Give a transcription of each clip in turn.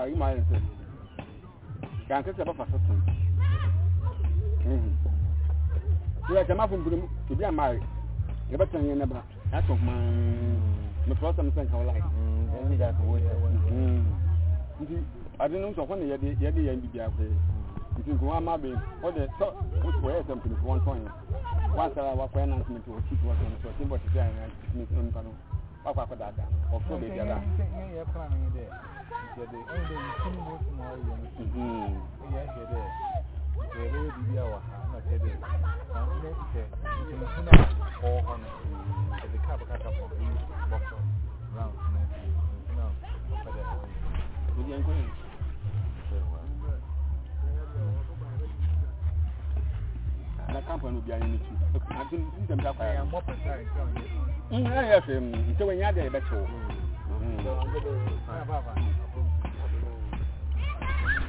koraa yi maa yɛ nsɛm gankasa bɛfa so tom yɛ kyɛ maafo mpunim ebi a maa yɛ bɛtɛn yɛ ne ba ato kumaa mɛtɔrɔ sɛm sɛ nka wɔ laayɛ nti ade no nso hɔ na yɛde yɛde yɛn bibi akɔ yɛ nti nkuma ama bɛ ɔde sɔ wɔyɛ sɛ mpunim wɔn tɔn yɛ wasara wakɔyɛ nansi mi ti o ti ti wɔtɔn so ɔti bɔ ti sɛ ɛyɛ nipa no wakɔ akɔ daadaa ɔfɔ beebi ada hwɛ dɛ ɛnna ntum mu osi mu ayɛ no ɛyɛ hwɛ dɛ ɛyɛ bɛyɛ biribi a wɔ ha ɛnna hwɛ dɛ ɛnna hwɛ ntum a ɔwɔ hɔ no ɛde kaa bɛkata fɔ ɛyi bɔfɔ round no ntum a ɔfɛ dɛ ɔyɛ. Obi ɛnkɔ yɛ. na kampa no bia ne tu ade ni dem da kwaya mo pa sai mm ya ya fem nte wenya de be to mm ba ba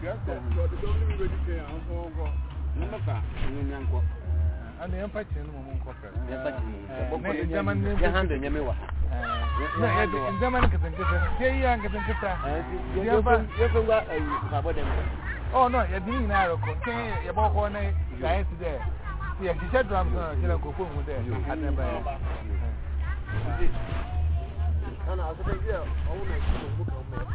Oh no, you didn't know. Okay, you're both on a science there. Yeah, she said drums on a chill and go home with them. I never. Ana, I said, yeah, I want to go home.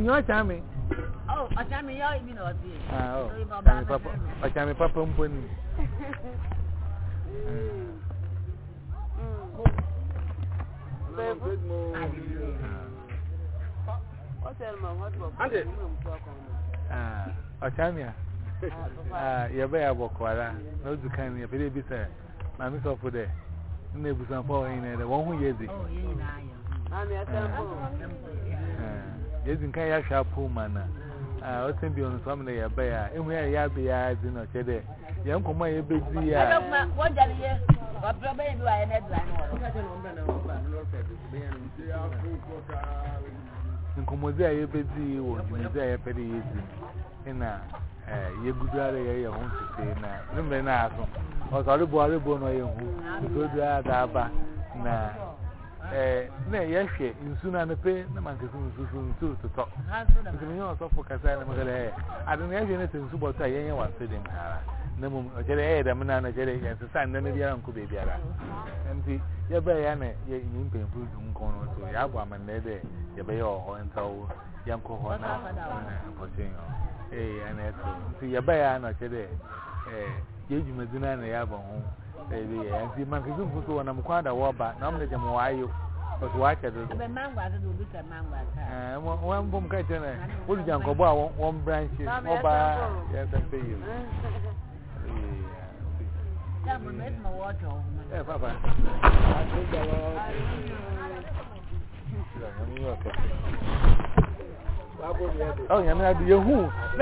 ìyẹn ọ̀chá mi. ọ̀chá mi yọ ìbí nà ọ̀dí. ọ̀chá mi pápá ń bọ̀ ni. ọ̀chá mi à yẹ bẹ́ẹ̀ yà bọ̀ kọ́ra n'ozu kan yẹ fẹ́rẹ́ bí sẹ́ maami sọ fún dẹ̀ nna ebusanfọ́ ọ̀hìn náà dẹ̀ wọ́n hù yẹ zi. Yes, in Kaya a ya and na Yabi e, eyes ya a shed. ya Kuma, ya big dear. What are ya What trouble do I have? ya a yɛbɛdi ya dwumadzi a yɛpɛde yɛdi na ya ara yɛyɛ ho ntete na na hu aba na na yɛhwɛ nsu na na mankasa nsusu nsu totɔ nti menyɛ ɔsɔfo kasa na mekɛ dɛ ade no yɛhwɛ eh, no sɛ nsu bɔtɔ a na ya ɔkyɛ ya na ya ya yɛnsesa nda no biara nkɔ baabiara nti yɛbɛɛ ya na yɛnyɛ na dum ya no so yɛabɔ ya nta na ya nti ya na ya ya na Baby, and see, man, you put on a quad or ba, no, the jam, why you? But watch it. The manga will be a manga. One boom catcher, one junk of one branch, mobile. Yes, I see you. Yeah, eh, Papa. I think the Lord. Oh, yeah, I do your who?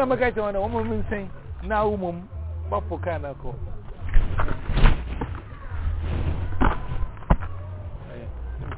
my guy, I a woman saying, now, mum, but for kind of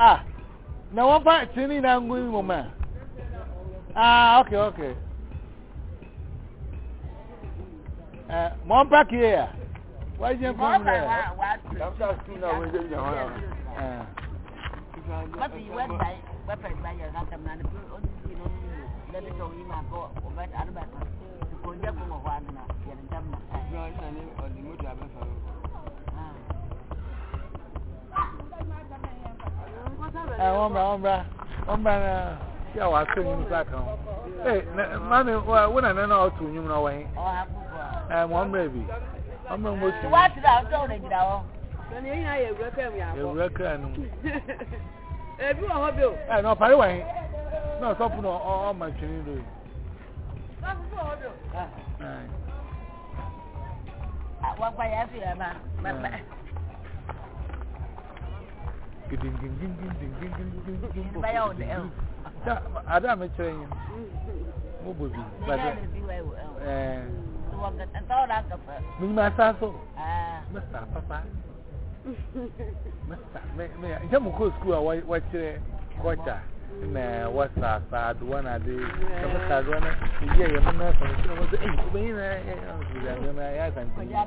Ah, na wafa chini na ngui mama. Ah, okay, okay. Eh, mon pack here. Why you come there? I'm just soon away from your home. Eh. What you went by, what by your handsome man, on the road, let wọ́n bá wọ́n bá wọ́n bá na ṣé àwọn aṣọ yìí nípa kan mami wọ́n nana náà ọ̀tún yìí náà wọ̀nyí wọ́n mìíràn bi wọ́n mìíràn mo sùn. wọ́n ti rà ọjọ́ òun èjìdá wọ́. eyín ayé ewúrẹ́ kẹ́mi àbọ̀. ewúrẹ́ kẹ́mi. ebi wọ̀ họ́ bí o. ẹ náà parí wọ̀nyí náà sọ́pù náà ọmọ ìtúni lóye. sọ́pù bí o họ́ bí o. wọ́n gbá yà á máa bɛyɛ wo de ɛw ada a mekyerɛ yi mobɔ bi menyima saa so mesa papa nkyɛ mokɔ skul a wɔkyerɛ kɔta na wɔsa saa adowa na ade na mesa adowa no ɛyi a yɛmo no asɔ mekyerɛ mɔ sɛ ei wobɛyi na yɛsankyɛ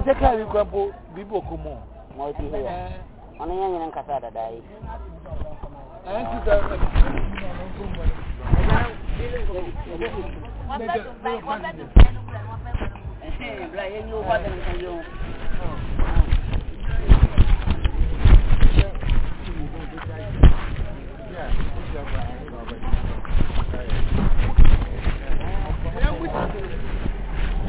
Nse kila hivi kwa mpo bibi okumu. Mwiti hiyo. Ano yanyi na nkasa dadai. Ayanti za... Yeah.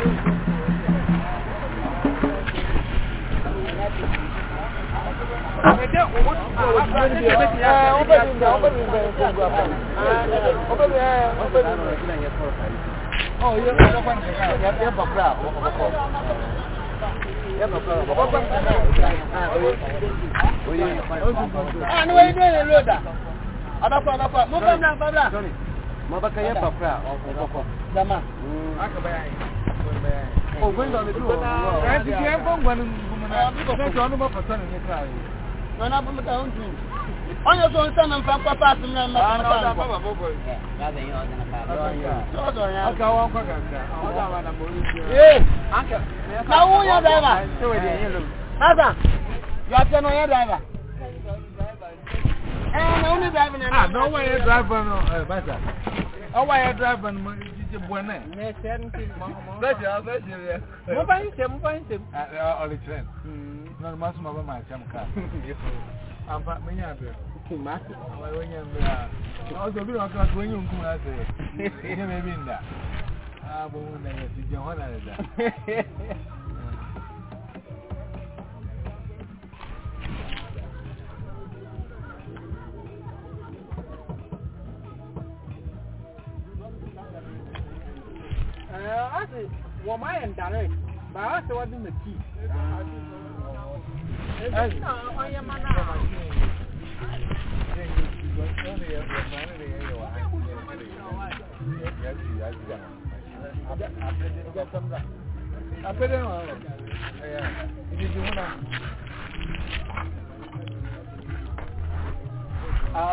Anyway, you know the loader. Abakwa, abakwa. Move on, abakwa ma baka yɛ papra ɔkɔkɔ dama mm. aka ogun da ne bi wɔ ti yɛ fɔ ngwani ngumu na ne jɔ ɔnu ma fasa ne ne kra yi. wọn abọ mi ka o onye tó ń sẹ́nu nfa pápá àtúnú ẹ̀ mẹ́ta nípa nǹkan. ọ̀dọ̀ yẹn ọ̀dọ̀ yẹn. na wúnyẹ dẹ́rẹ́bà. asa yàtẹ̀ nù yẹ dẹ́rẹ́bà. And eh, only driving and ah, no way you're driving. Uh, eh, better. Oh, why you're driving? You're born there. Yes, seventeen. That's your first year. Move on, move on. Ah, eh, oh, all hmm. the train. No, must move my jam car. I'm back. Me and you. Kimati. I'm going to be. I'm going to be on track when you come out there. You may be in there. Ah, but we're not going to see you. What are you doing? I say, well, my and direct, but I say, what in the key? I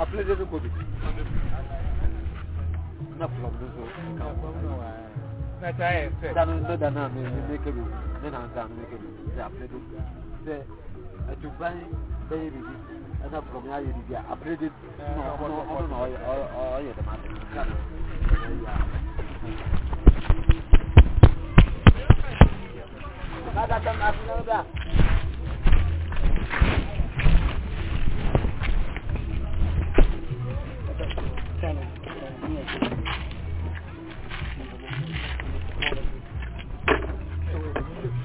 played it with it. Not from the zoo na ta yɛ fɛ. da mi ne da na mi mi ne kebe ne na nsa mi ne kebe sɛ aperedo sɛ ɛtuban bɛyɛ bibi ɛna pɔrɔmi ayɛ bibi a aperedo na ɔno ɔno na ɔyɛ ɔyɛ dɛm adi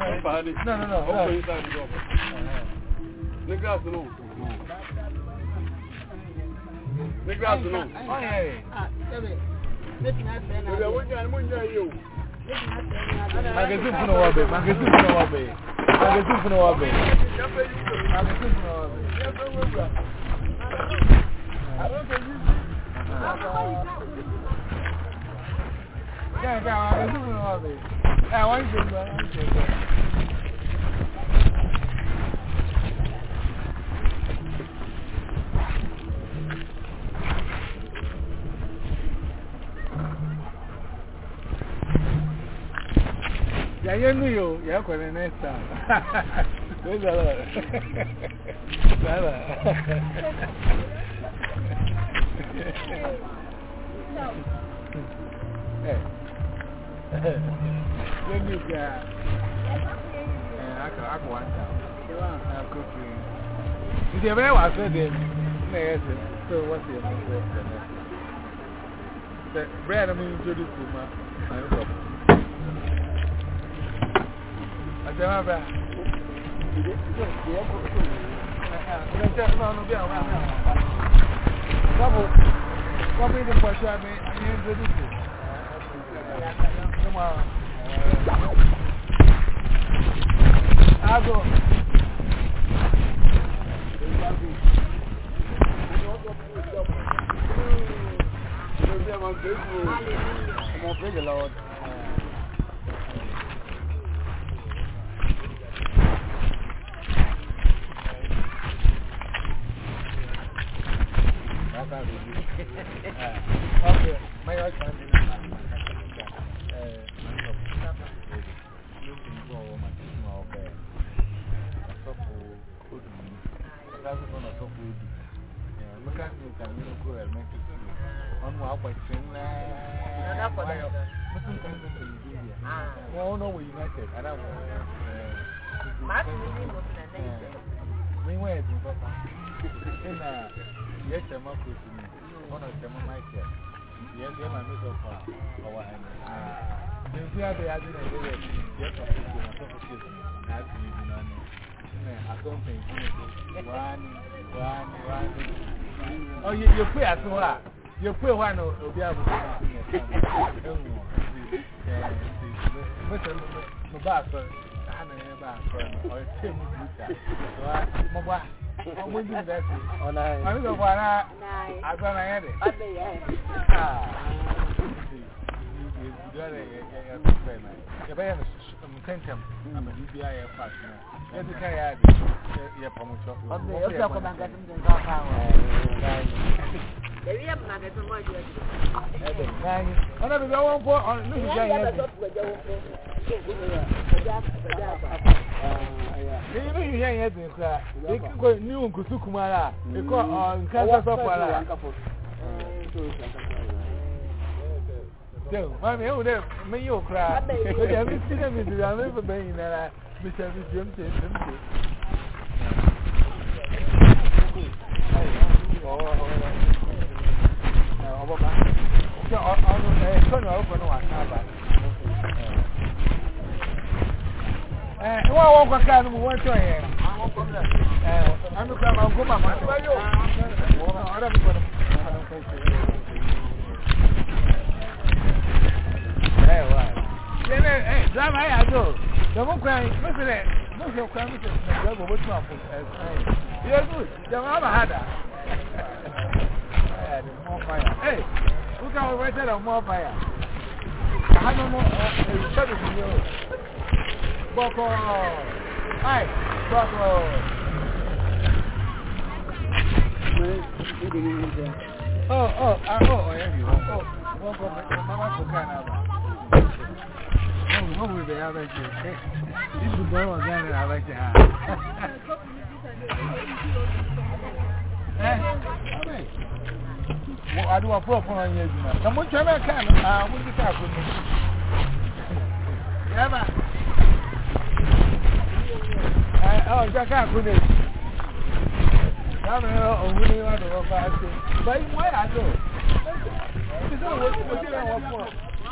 amfani no no no okay sai ni go ni glass no ni glass no oh yeah ah tebe leti na tena ndio wanja munja hiyo magazine funa wabe magazine funa wabe magazine funa wabe magazine funa wabe Yeah, yeah, I'm going to do it. Àwọn ìjọba, àwọn o yà kọ ní next time ó sọ̀rọ̀ sọ̀rọ̀. Yeah. Let me go. I can want that. I'm cooking. The way I said it, so what's your name? The bread I'm introduced to my uncle. I said, my brother. Double, double the pressure I mean, I mean, introduced to uma. Água. Aleluia. Lord. okay, my husband. that's the one I talk with you. Look at me, I'm going to go and make it. I'm going to go train. I'm going to go to Libya. No, no, we're united. I don't want to. Meanwhile, it's in Papa. Yes, I'm up with me. One of them, Michael. Yes, I'm a miss of our hand. If we are the other, yes, I'm a miss of our hand. Oh, you, you pay as well. You pay one of the other. But I'm not or a kɛntɛm na ma bibi ayɛ fa so na yɛdi ka yɛ adi yɛ pɔmu tɔ. ɔbɛ yɛ ɔbɛ kɔ banka tó ń tɛ nǹkan fa wɔ. Ebi yɛ banka tó ń bɔ jɛ. Ɛdɛ n'anyi ɔna bibi awon kɔ ɔn ne bibi ayɛ bi. Eyi ne yiyan yɛ di nkura eki ko ni nkutu kumara eko ɔ nkansa sɔfɔ ala. Tell, mommy, oh, there, me, you cry. I haven't seen him, Mrs. I'm never been in that. Mr. Jim, Jim, Jim. Wọ́n wọ́n kọ́ káà ní mo wọ́n tí ọ̀ yẹn. Àwọn kọ́ mi rẹ̀. Ẹ̀ẹ́dẹ́gbẹ̀rún kọ́ màmá. Ọ̀rẹ́ mi kọ́ ni. Drama ya do. Domo kwan, mosele, mosele kwan mosele. Na go go tuma fo. Eh. Ye good. Jama ba hada. Eh, mo fire. Eh. Who can we wait on more fire? Hano mo, eh, shadow you. Boko. Ai, boko. Oh, oh, ah, oh, oh, yeah, you. Oh, boko, mama ko kana ba. Aduwa fún ọ̀fún ọ̀yẹ́ ìjùmọ̀. Ṣọmú tí ọmọ ẹ̀ka àwọn ojú káàkùn ní. Yẹ́bà. Ọjọ́ káàkùn ní. Yàmì ọ̀hún ní wọ́n dọ̀wọ́ bá ṣe. Bẹ́ẹ̀ ni wọ́n yà á dọ̀. Ẹ̀sìn ìwọ̀n tí mo dé rẹ̀ wọ́n fún ọ.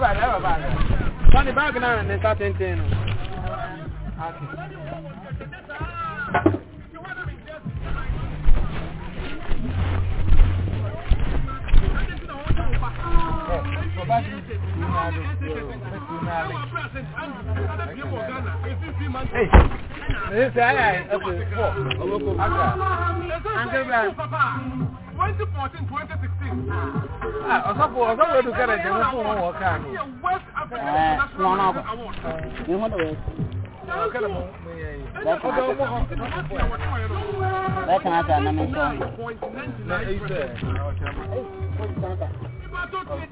Wọ́n ní báàgì náà ní sátẹ́ntẹ́ nù. Hey, this is I. Okay, four. Okay, okay. Uncle Ben. 2014, 2016. Ọ̀sọ́pọ̀ ọ̀sọ́pọ̀ ọdún kẹrẹ̀ jẹ́ wọ́n fún wọn wọ́n káà ní. Wọ́n náà bọ̀. Ní wọ́n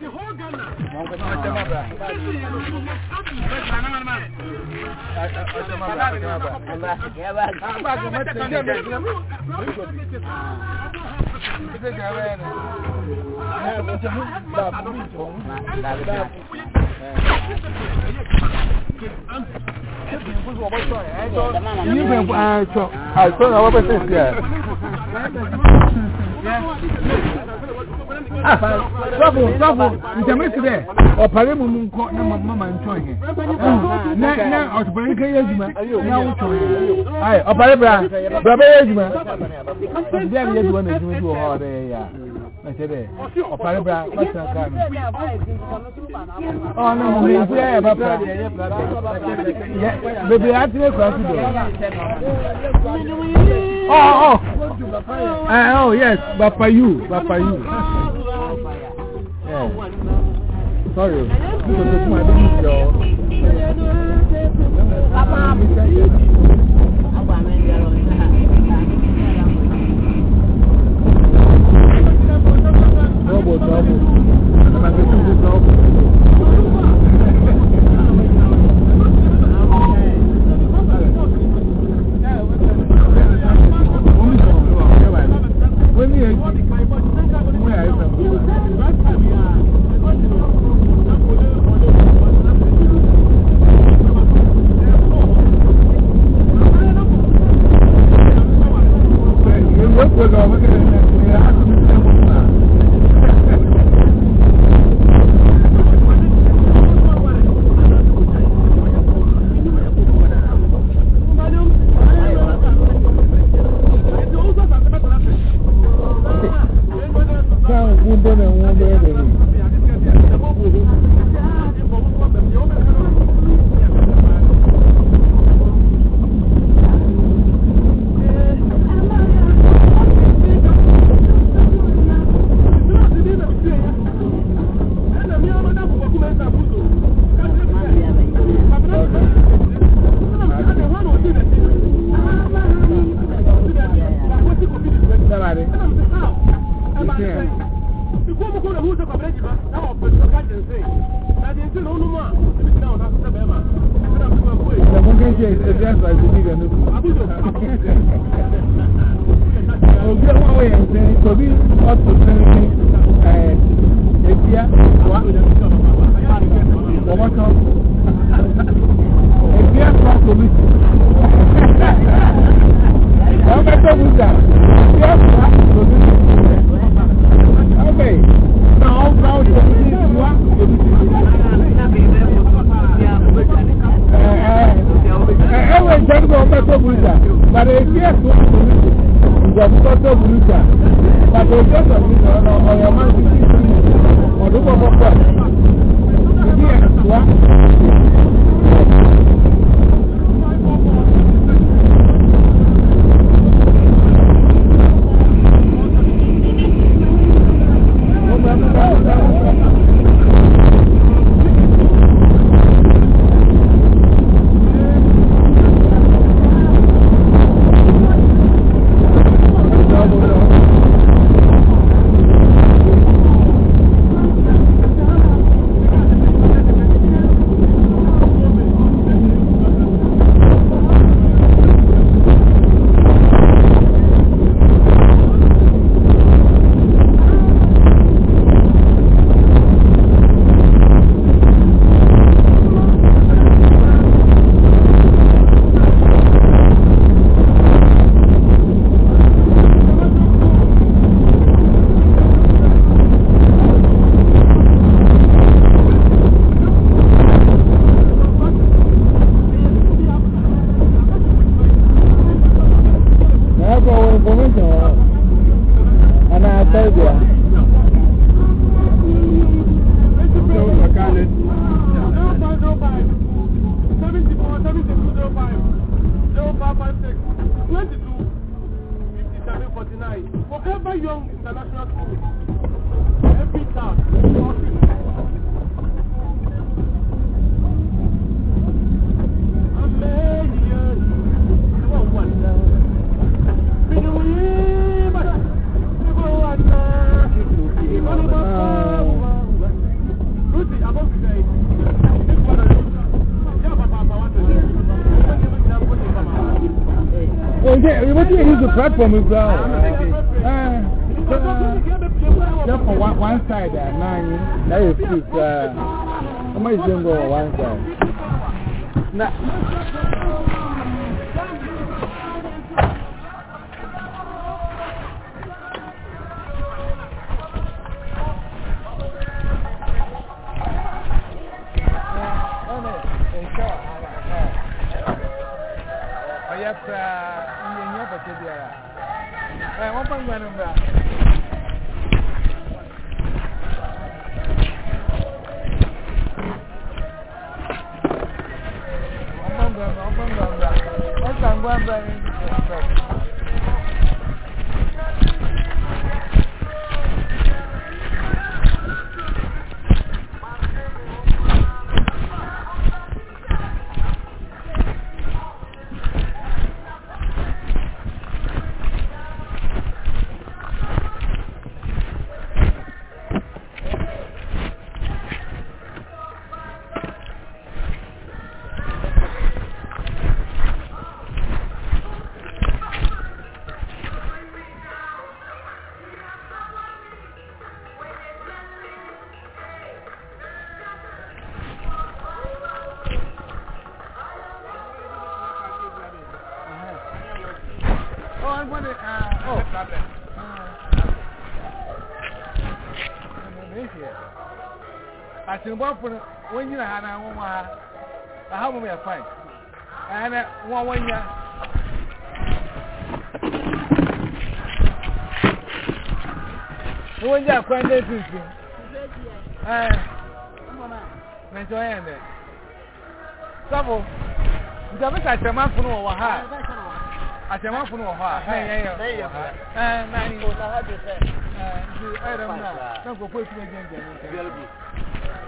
the whole Ghana sọfọ sọfọ ntẹ̀mí ti dẹ̀ ọ̀pàlẹ́ mu mu nkọ na mama ntọ́ yẹn na na ọ̀tọ̀pàlẹ́ kẹ́ yẹ jùmọ̀ na wọ́tọ̀ yẹn ayi ọ̀pàlẹ́ bra bra bẹ́ẹ̀ yẹ jùmọ̀ ọ̀tọ̀pàlẹ́ yẹ jùmọ̀ na jùmọ̀ bi wọ̀ họ́ yẹ yà. I said, or Parabra, what's that? Oh, no, we are about that. Maybe I did a cross. Oh, oh, oh, yes, but for you, but for you. Yeah. Sorry, because it's my video. Papa, double double. pô, lá. one button. abụọ no wọn nyina ha na ah, nwa ha na ha mụrụ ya fain ɛnɛ nwa wanya wọn nyɛ akwan dɛ tuntum ɛɛ mɛnti ɔyɛ ndɛ sabu nti ɔbi ka atɛm afono wɔ wɔ ha atɛm afono wɔ hɔ a na ɛyɛ yɛ wɔ ha ɛɛ na ɛyɛ ɛɛ nti ɛyɛ dɛm na na nkɔfo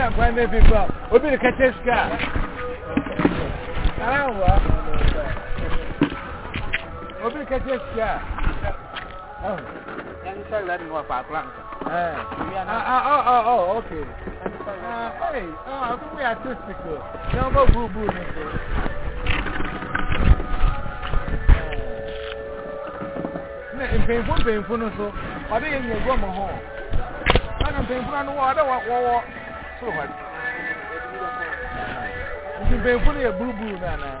na kwan na efi kwa obi ne kete sika awa obi ne kete sika ẹni ah, ah ah ah kúrò nǹkan. ọ ọ ọ ok ẹ akókò yà tó sìkò ní ọgbọ gbúgbú ní kò. mpanyinfo mpanyinfo no so ọdẹ yẹ nyẹ gbọmọ hàn ọdẹ mpanyinfo náà wọ ọdẹ mpanyinfo no yɛ buruburu no anaa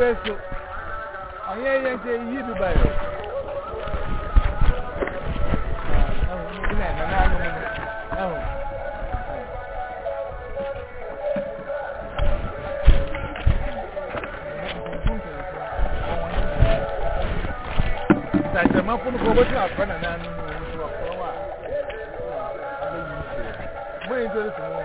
way so. I hear you say you do by it. I'm going to go to the hospital and I'm going to go to the hospital.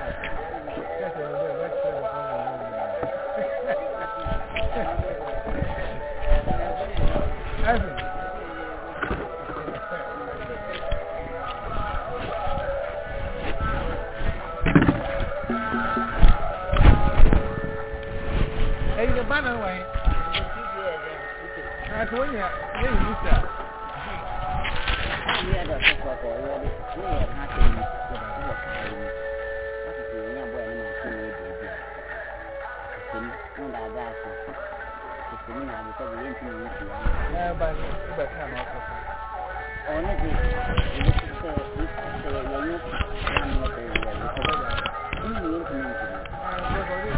ba ni ba ka na ko so oni bi ni ko ni ko ya yo ni ko ya ni ko ba ni ni ko ni ko ah ko ba ni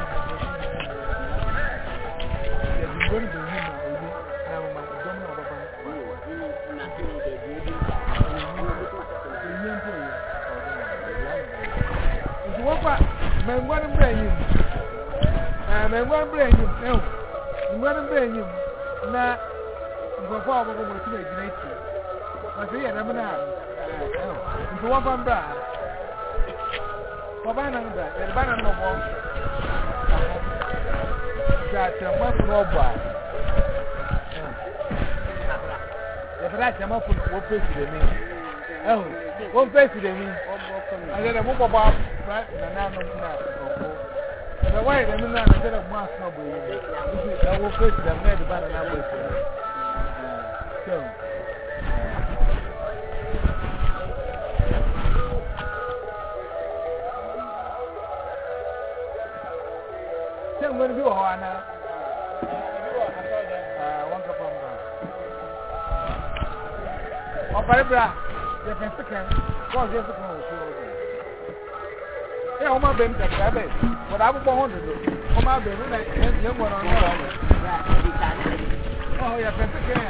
ya bi go ni bi ni ma o yo na ma ko do na ba ba ni ni na ti ni de bi ni ni ko ni nti wɔfa mɛngua no mbrɛ enyim ɛɛ mɛngua no mbrɛ enyim ɛhu mɛngua no mbrɛ enyim na nkurɔfoɔ a wɔbɛbɔ wɔn ti na gyina akyi wɔsɛ yɛ dɛm na nti wɔmfa mbra wɔbaa na mbra yɛde ba na nnɔbɔ nti atɛmmafo no ɔbɔ a yɛfɛ dɛ atɛmmafo no wɔpɛ siremi ɛho wɔmpɛ siremi ɛsɛ dɛ mobɔbɔ afra nananom na nkurɔfoɔ ɛsɛ wɔyɛ dɛm na ɛsɛ dɛ mo asoma bɔ yi ɛwɔ pɛ siremi na yɛde ba na nnɔbɔ siremi Sɛ nwere bi wɔ hɔ anaa? Ɔpare bra, yɛfɛ sikan, bɔɔl yɛ sikan wɔ soro ɔgbɛ. Ɛyɛ wɔn abɛm tɛtɛ abɛ, wɔde abobɔ ho dodo, wɔn abɛm na yɛn ŋgɔ na ɔno wɔ ɔgbɛ. Ɔyɛ fɛ sikan yɛ.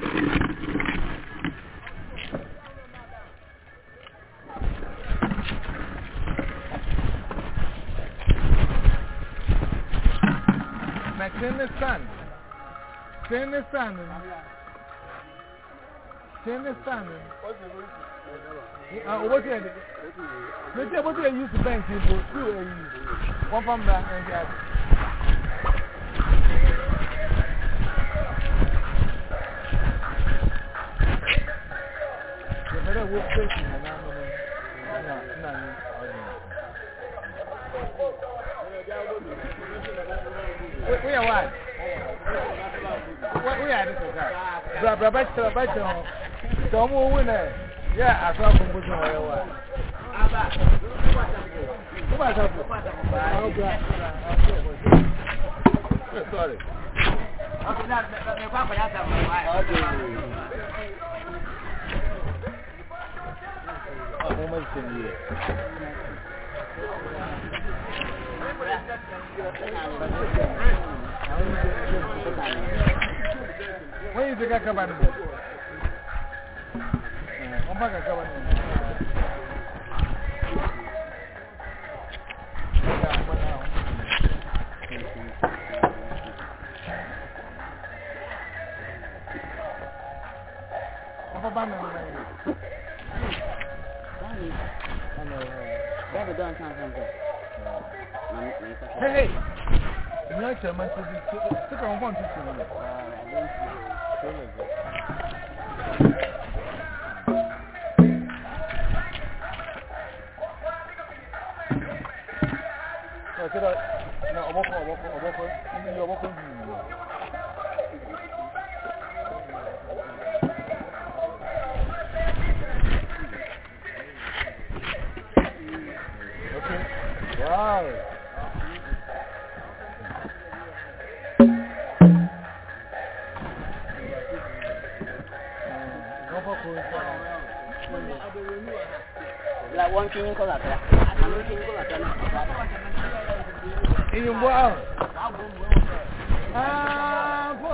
Sẹ́ni sànù. Sẹ́ni sànù. Owó tí ẹ̀ dẹ̀. Mèjì ẹ̀ bó ti èyí sí bẹ́ǹkì ìbò tí ò èyí. Wọ́n fọ́n bá ẹ̀ ń jẹ́ àdé. Ìbẹ̀rẹ̀ wo pé ìsìn náà nínú nínú nínú ọdún. Wíyà wáyé. Bra bra bá kyerɛ bá kyerɛ hɔ. Sɛ ɔmo owu nɛ yɛ aso akonko sɛ ɔyɛ wa. Wọ́n bá sàfo. Sorry. Ọmọ mọ̀ sí ni yẹ. Thank you wọ́n yìí ti ká kaba nù wọ́n bá ká kaba nù. Baba na na yi. Bani, bani, bani don san san san. Hey, hey. Ni ya ce masu suka wankan tutu ne. Ah, Wow. wɔntwe nkɔ kakra anaa wɔntwe nkɔ kakra na ɛyumbo aho aafo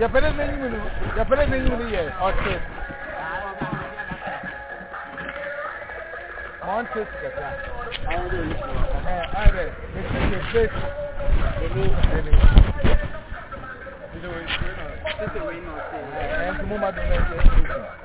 yɛpɛrɛ n'enyim no yɛpɛrɛ n'enyim no yɛ ɔte mɔnte kakra ɛɛ ɛɛ ɛsi yɛ fesi ɛni ɛni é, mo ma do é, ɛsi.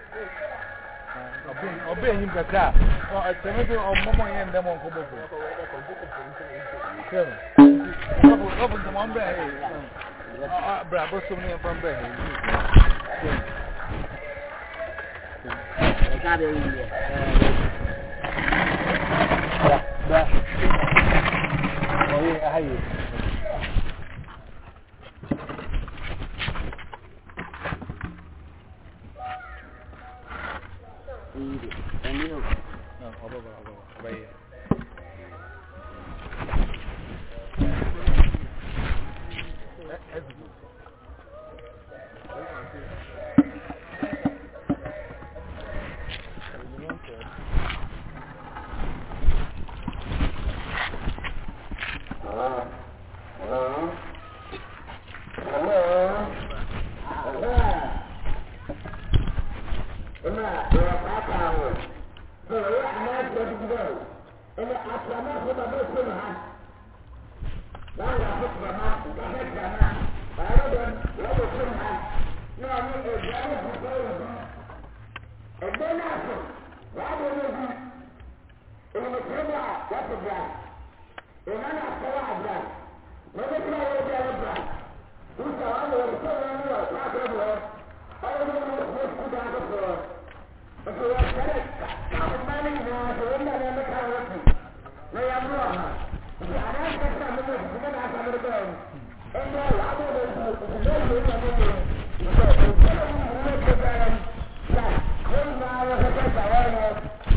pain ọbẹ̀ ẹ̀yìn kakra ọ̀tẹ̀mẹ́tẹ̀ ọmọmọ yẹn ndẹ́ mọ̀ nkọ́bọ̀ fún un. ọbù ntọ́mọ̀ mbẹ́ ẹ̀ bẹ̀rẹ̀ abọ́sọ́m ní ẹ̀fọ́ mbẹ́ ẹ̀ yìí. Ọ̀yẹ́ ahayè. right here. Uh-huh. بمعنى الصلاة عبدان ومثل ورد ربا انت وانا ورسول انا واسعك ربا انا من المخبوط كده على الصلاة انت واسعك تعمل مالينا تقولنا انا مكها وقتي لا يعملوها يعني انا تستعمل منه كمان عشان رباهم انت العبد الزوج اللي منه لا كل ما وصلت عوالي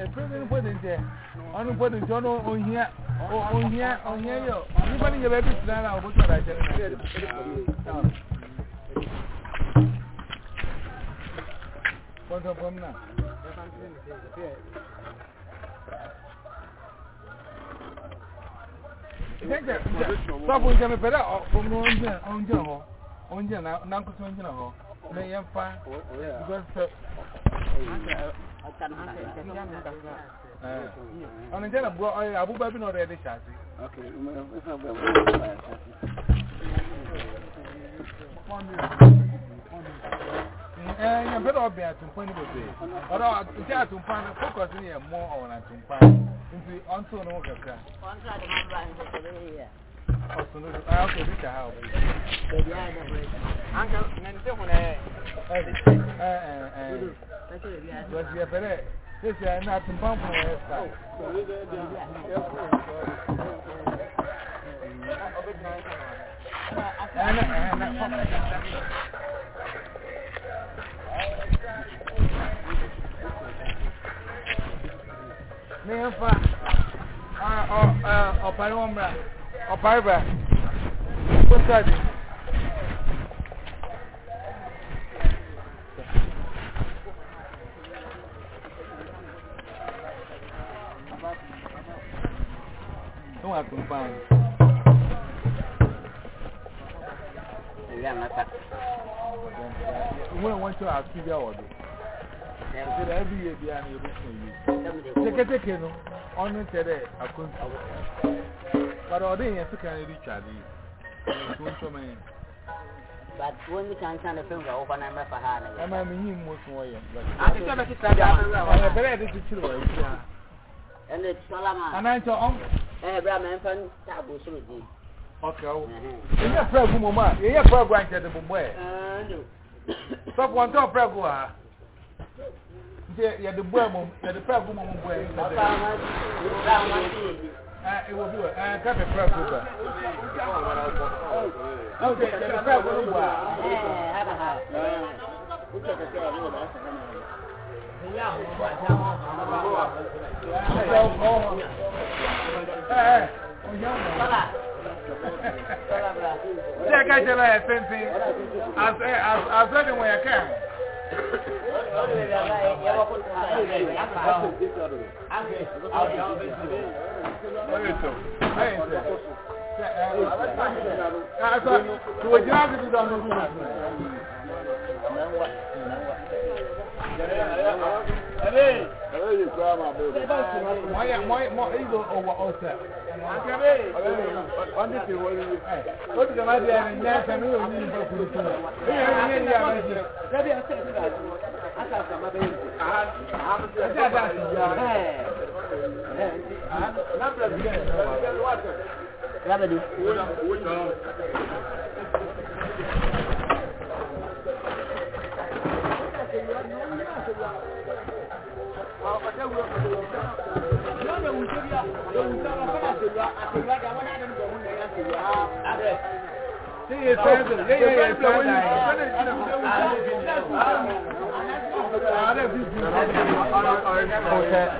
Ebrebe mpo de nte. Onu mpo de nte onu ohia ohia ohia yo. Ni pa ni ye be bi tira la obo to da je na. Ponto pomna. Nje sọfún jẹ mi pẹlẹ ọmọ oúnjẹ oúnjẹ họ oúnjẹ náà kó sí oúnjẹ náà họ lẹ́yìn fa. ọ̀nà ìjẹ́ àbúgbà bí náà rẹ̀ ẹ̀dẹ́ ṣàṣì. Ẹ̀yàn bẹ́ẹ̀ ọ̀bẹ̀ àtùnfán ní bòbè. Ọ̀rọ̀ ìjẹ́ àtùnfán fókọ̀sí ni ẹ̀ mọ́ ọ̀rọ̀ àtùnfán. Nti ọ̀ntún ni wọ́n kẹ̀kẹ́. Ọ̀ntún àti máa ń bá àǹtẹ̀ This is not a bump on the side. And, and, and, Me and Fa, uh, uh, uh, uh, ọ̀páìbà tó sẹ́ẹ̀dì. Não é com pão. Ele é nata. Wọ́n wọ́n tí wọ́n asu bí àwọ̀dọ̀. Ṣé ẹ bí yẹ bí a ní ebi sùn yìí? Tẹ́kẹ́tẹ́kẹ́ nu, ọ́nú tẹ́lẹ̀ àkóńtò. But all day, yes, you can reach at the one to me. But when we can send a film over and I'm a Fahana, I'm a mean most warrior. I think I'm a sister. I'm a very good children. And it's Solomon. And I'm your uncle. Abraham and Fan Tabu Suzy. Okay. In your prayer, Mumma, in your prayer, granted the Mumway. Stop one top prayer. Yeah, the boy, the prayer, Mumway o o o eu para para Ok, lá. It will do it. And cup of crap over. No, the crap will go. Yeah, have a house. Ṣé ẹ̀ka ìṣẹ̀lẹ̀ ẹ̀sìn ti? Àṣẹ́ni wọ̀nyẹ̀kẹ́. Mọ̀yẹ̀ mọ̀ ìlò ọ̀wọ̀ ọ̀sẹ̀ wọ́n tètè wọlé rẹ̀ ó ti dọ̀má di ẹni ní ẹsẹ̀ ní òní ìbọn kùrù fún ọ ní ẹni ní ìyá wọn ṣe. lẹ́bí ẹsẹ̀ ti rà ju àtàkùn àmàbẹ́yìn. ẹsẹ̀ àti àti ìyá rẹ̀. lábẹ́rẹ́ bí ẹ̀ lábẹ́rẹ́ wà tẹ̀. lábẹ́rẹ́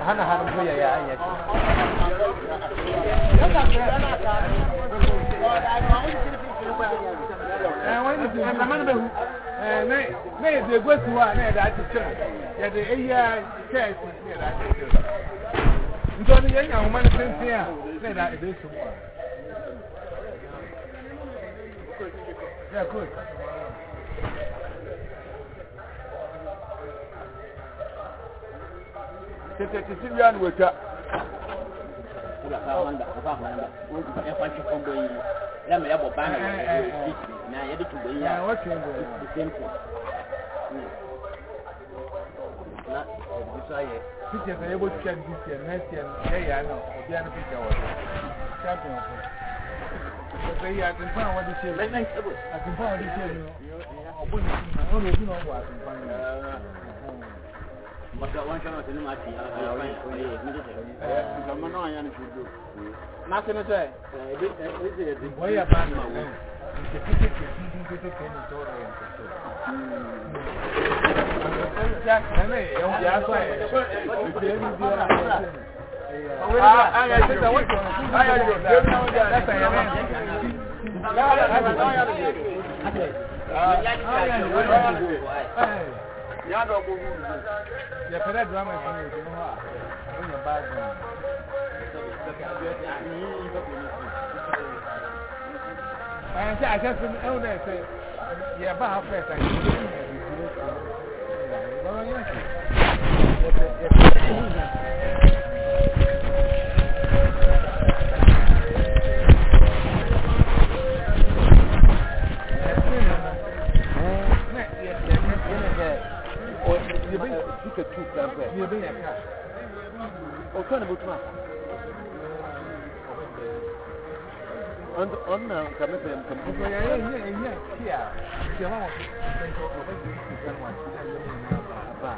hana hana bu ya nti ɔno a na ɛda ɛbɛsu mu Yeah, good. tete tete bia ni bisa yɛ pictures a yɛbɔ twitwa no this year next ano obia no picture wɔ so champion fo ɛsɛ yi atempa a wɔde hyɛ mu atempa a wɔde hyɛ ti na ɔno ebi na ɔbɔ atempa no maka wọn sọ fi do. n'a se ne sɛ. ɛɛ o. nke Yàtọ̀ gbogbo ìlú. Yẹ̀fẹ́lẹ́ dùn àmọ̀ ìfọ̀nà ìdí wọn wà. Ó yẹ bá dùn. Yeah, yeah, yeah. Yeah, I want to ọba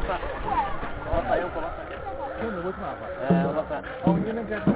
fa ọba fa yẹn kọ ọba fa kí ni wọ́n ti máa fa ọba fa ọ̀hún ní gẹ́gẹ́.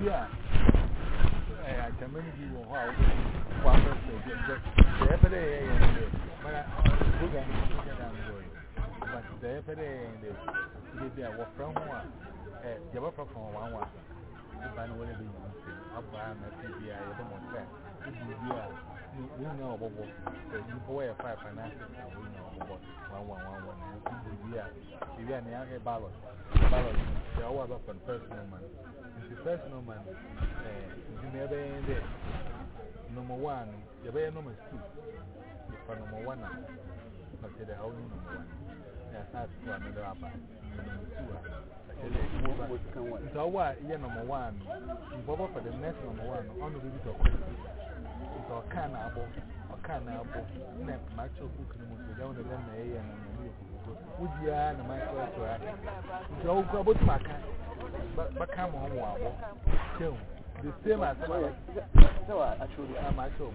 be a German view or how one of the every day and the program is bigger than going. But the every day and the maybe I work from one, the work from one one. If I know what it is, I'll buy my TV. I don't want that. If you are, you know about what you boy a five finances, you know about one one one one. If you are, if you are near a ballot, ballot, they always open personal money first number eh, junior bay in there. Number one, your bay number two. If for ah, ah. oh, number one, I said, I only number one. That's not for another upper. So, what, yeah, number one, Boba for the next number one, on the bit of it's a can apple, a can apple, snap, match of cooking, which is down the gun, and would you, and my first, right? So, go about my car. but come on, abo kyau the same as well. so I actually i'm actually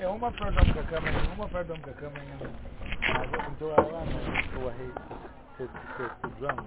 É uma program ka kama ne, uma program ka kama ne. A ga kun tawa ba na ko se, se sai program.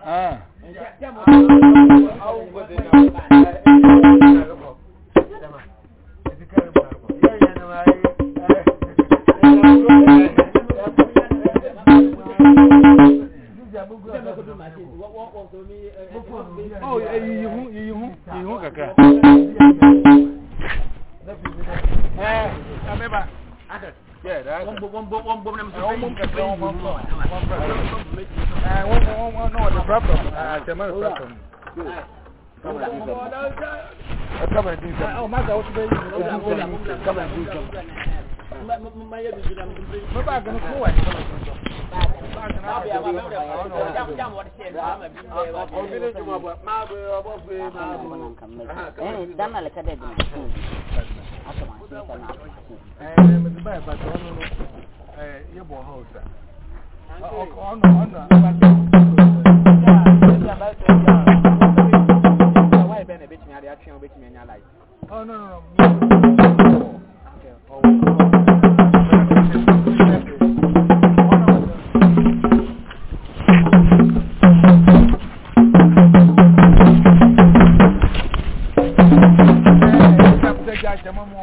Oh, yi hu, yi hu, yi hu kaka. Eh, ameba. Yeah, that's. One bomb, one bomb, one bomb, one bomb, one bomb. marasa kan kama din kan o ma ga wasu bai kama din kan ma ya bi jira mun ba ga ko wani kama din kan ba ga ba ba jam jam wani sai ma bi ko bi ne juma ba ma ba ba ba ma kan eh dan alaka da din aka ma sai kana eh mun ba ba to wannan eh yabo hausa ọ̀nà ọ̀nà ọ̀nà Oh, no, no, no. Gracias,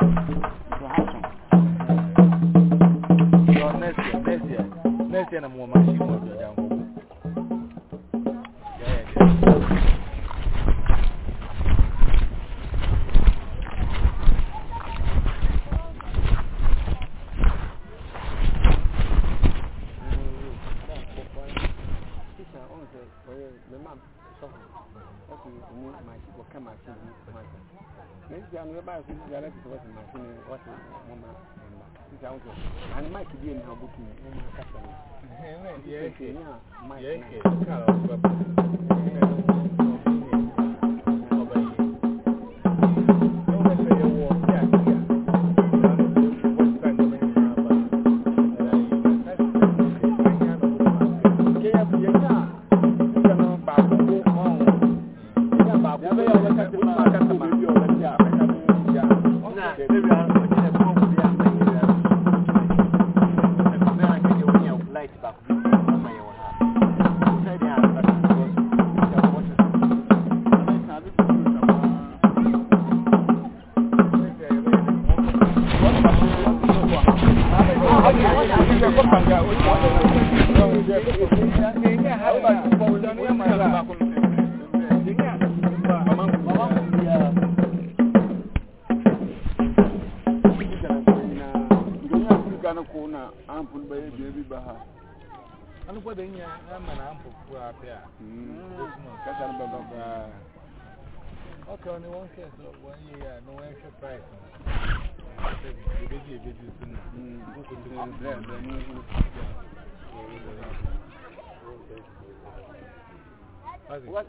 to happen. So next year, next year, next Yeah, yeah, yeah. no one should price. The baby, the baby, the baby. Who could do one blend? The new one. What's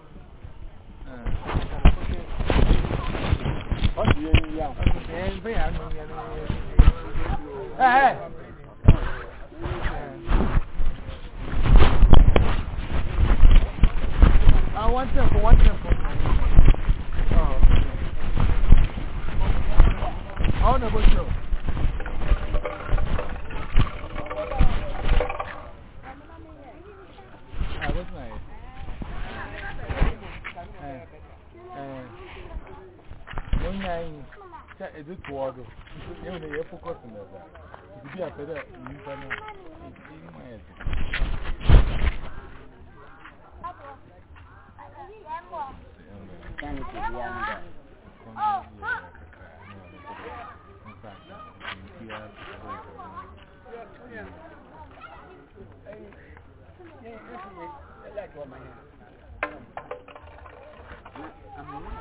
One I want to go show. hanging. Is it water? Even the air focus on that. If you be after that, you can know. It's in my head. Yeah, I like what my hand.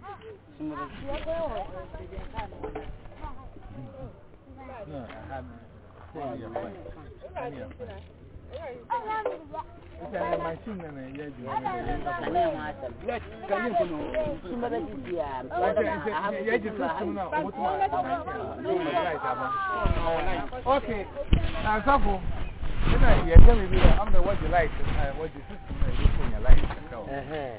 Okay, now, Safo, when I hear tell me, I'm the what you like, what the system is in your life. Uh -huh.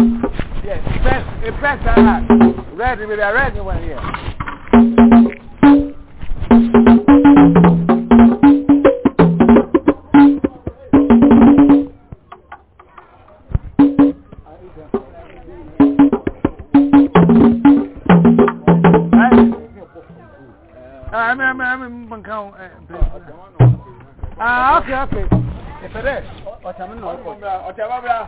here. Press, it eh, press that hard. Red, with a red one here. I'm, I'm, I'm in Bangkok. Eh, ah, okay, okay. If it is, what's happening? What's happening?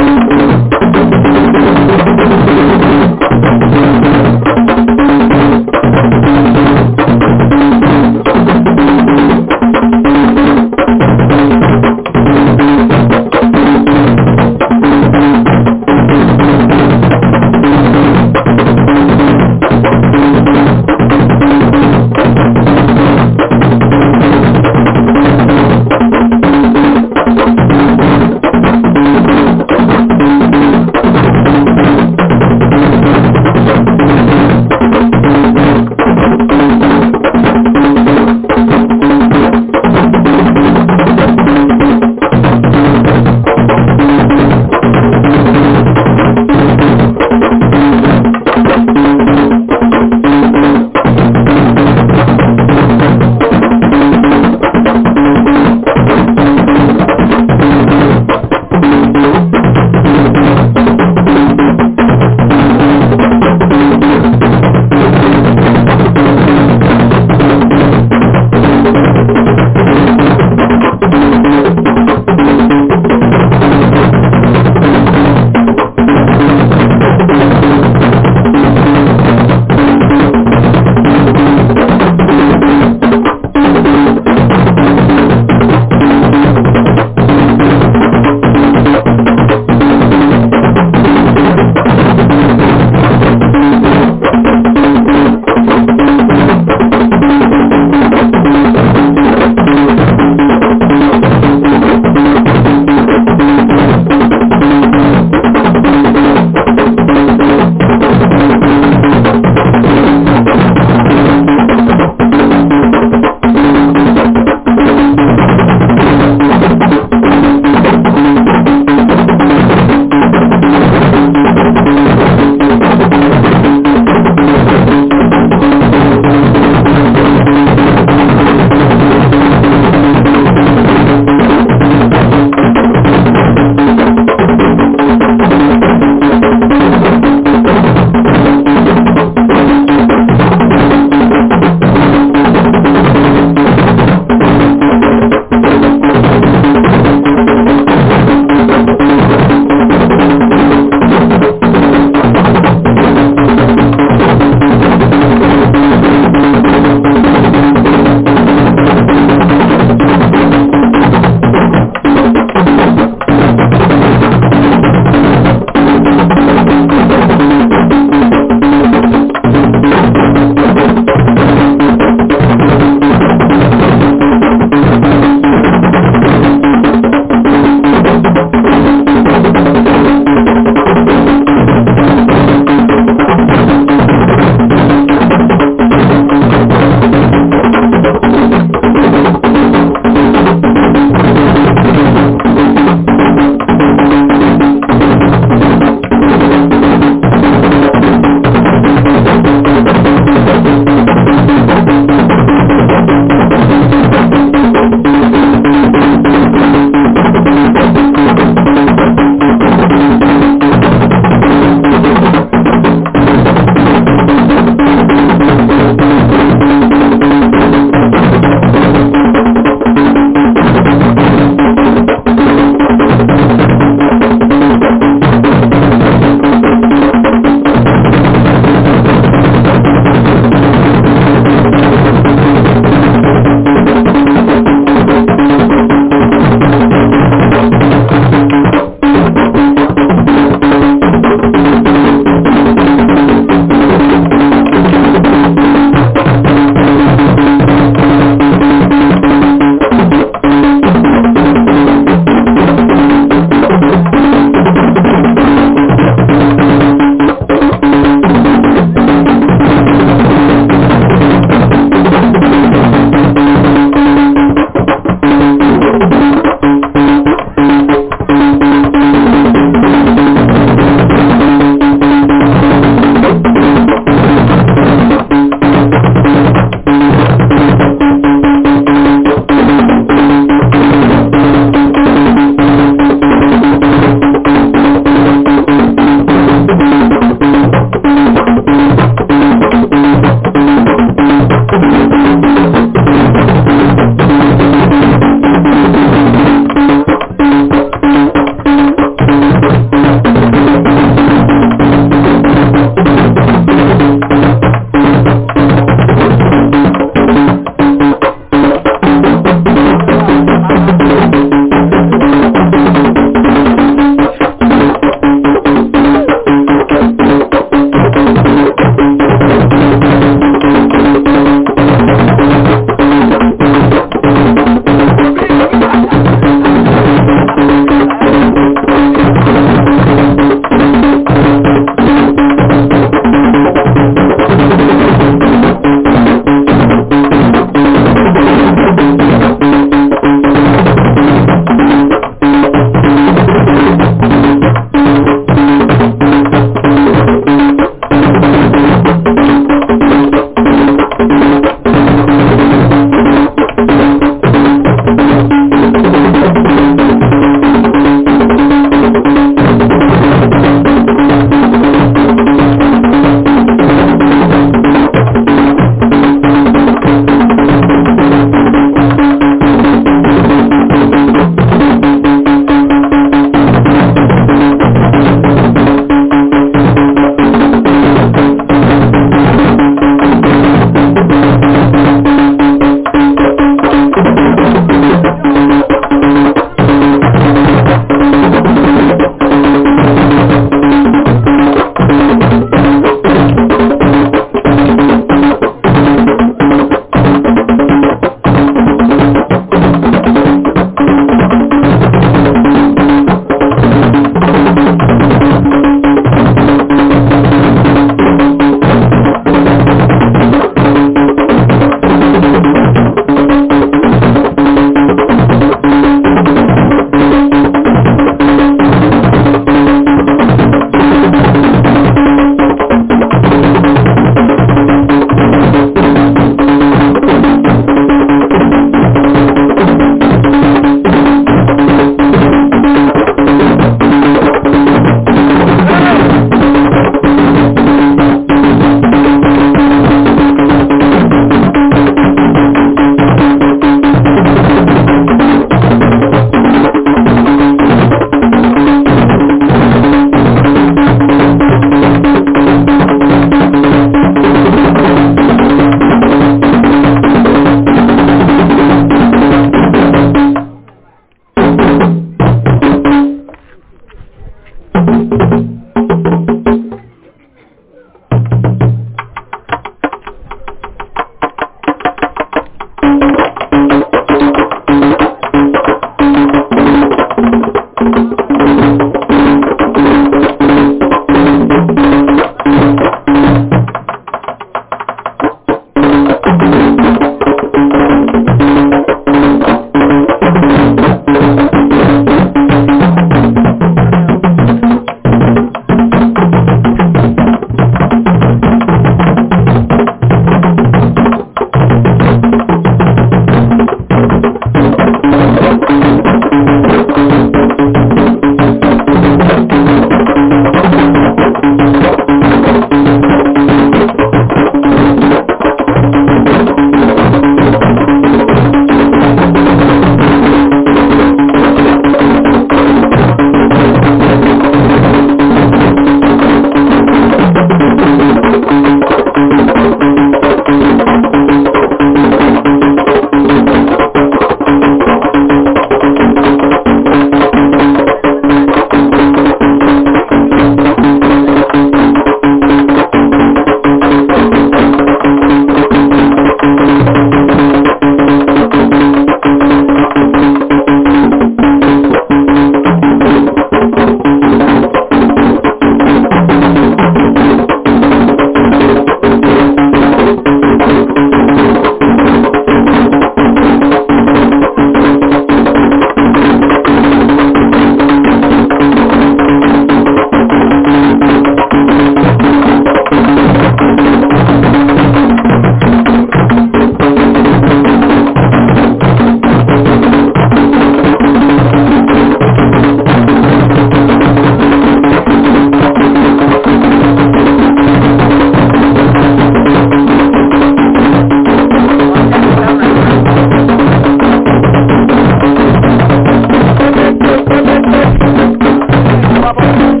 trouble.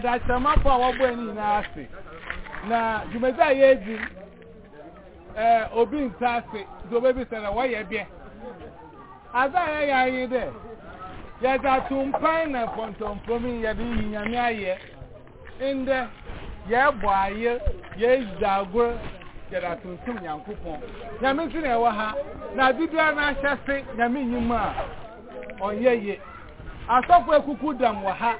yɛde akyerɛmafo a wɔbɔ ani nyinaa ase na dwumadzi a yɛredi ɛɛ obi nsa ase deɛ obebisa na wɔyɛ bɛ adze a yɛyɛ anyi dɛ yɛde atumpan na mpɔntɔmpɔm yi yɛde yi nyame ayɛ ndɛ yɛbɔ ayɛ yɛyɛ agor yɛde atuntum nyankopɔn nyame nso na ɛwɔ ha na adi biara n'ahyɛ se nyame nyim a ɔnyɛ yie asɔfo ekuku dam wɔ ha.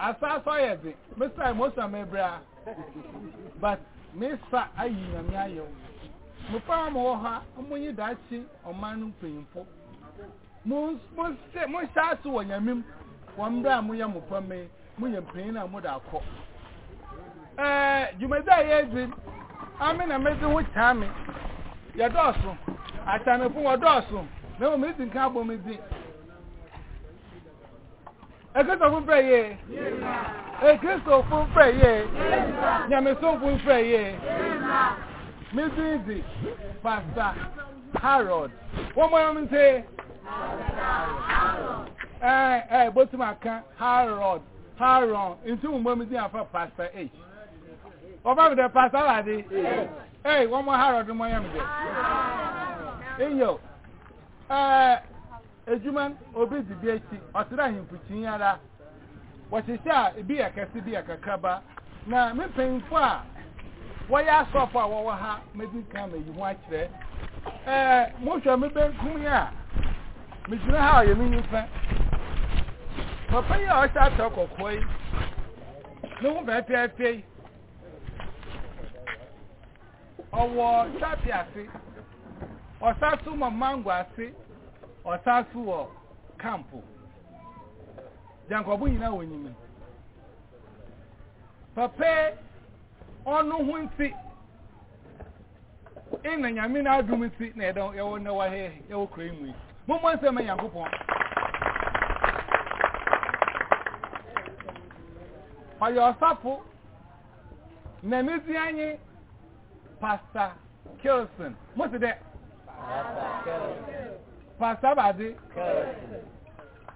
asa asọ yɛ dze mesa emosa m ebira but mesa ayi nyame ayɛ wo mopaa ma wɔ ha monyi daakye ɔman no mpanyimfo mohyɛ ase wɔ nyame m wɔ mmerɛ ya moyɛ mopɔ me moyɛ mpanyin a mode akɔ dwumadzi a yɛadzi ame na mede ho kyaa me yɛdɔɔso atamefo wɔdɔɔso na mmom medi nka abɔ me Ekristo fún fẹ̀yẹ. Ekristo fún fẹ̀yẹ. Nyàmísó fún fẹ̀yẹ. Mísíǹsì Pásítà Harold. Wọ́n mọ ẹran ṣe. Ẹ ẹ bó ti máa kan Harold Harold ntí mo mọ mi sí àfa Pásítà H. Ọba mi dẹ̀ Pásítà Ládé. Ẹ wọ́n mọ Harold mọ yẹn mi dẹ̀. Iyọ̀ edwuma obi dị bi akyi ɔtena ya ara wɔhyehyɛ a ebi yɛ kɛse bi na me a wɔyɛ asɔfo a ha medi kan ma yi ho akyerɛ ɛɛ mohwɛ mebe benkum ya a ha papa yi a ɔhyɛ yi ne ho yi ɔwɔ shapi mango ase ọsaasị wọ kampụ jankọbụ nyinaa wọ enyim papa ọnụ hụ ntị ịna nyame na adum ntị na ịda ịwụ nnewa ha ịwụ kura imu yi mmụọ nsọ ma nyankụ pọn ọyọ ọsapụ na mmezi anyị pasta kelson mụ si dị. fasabade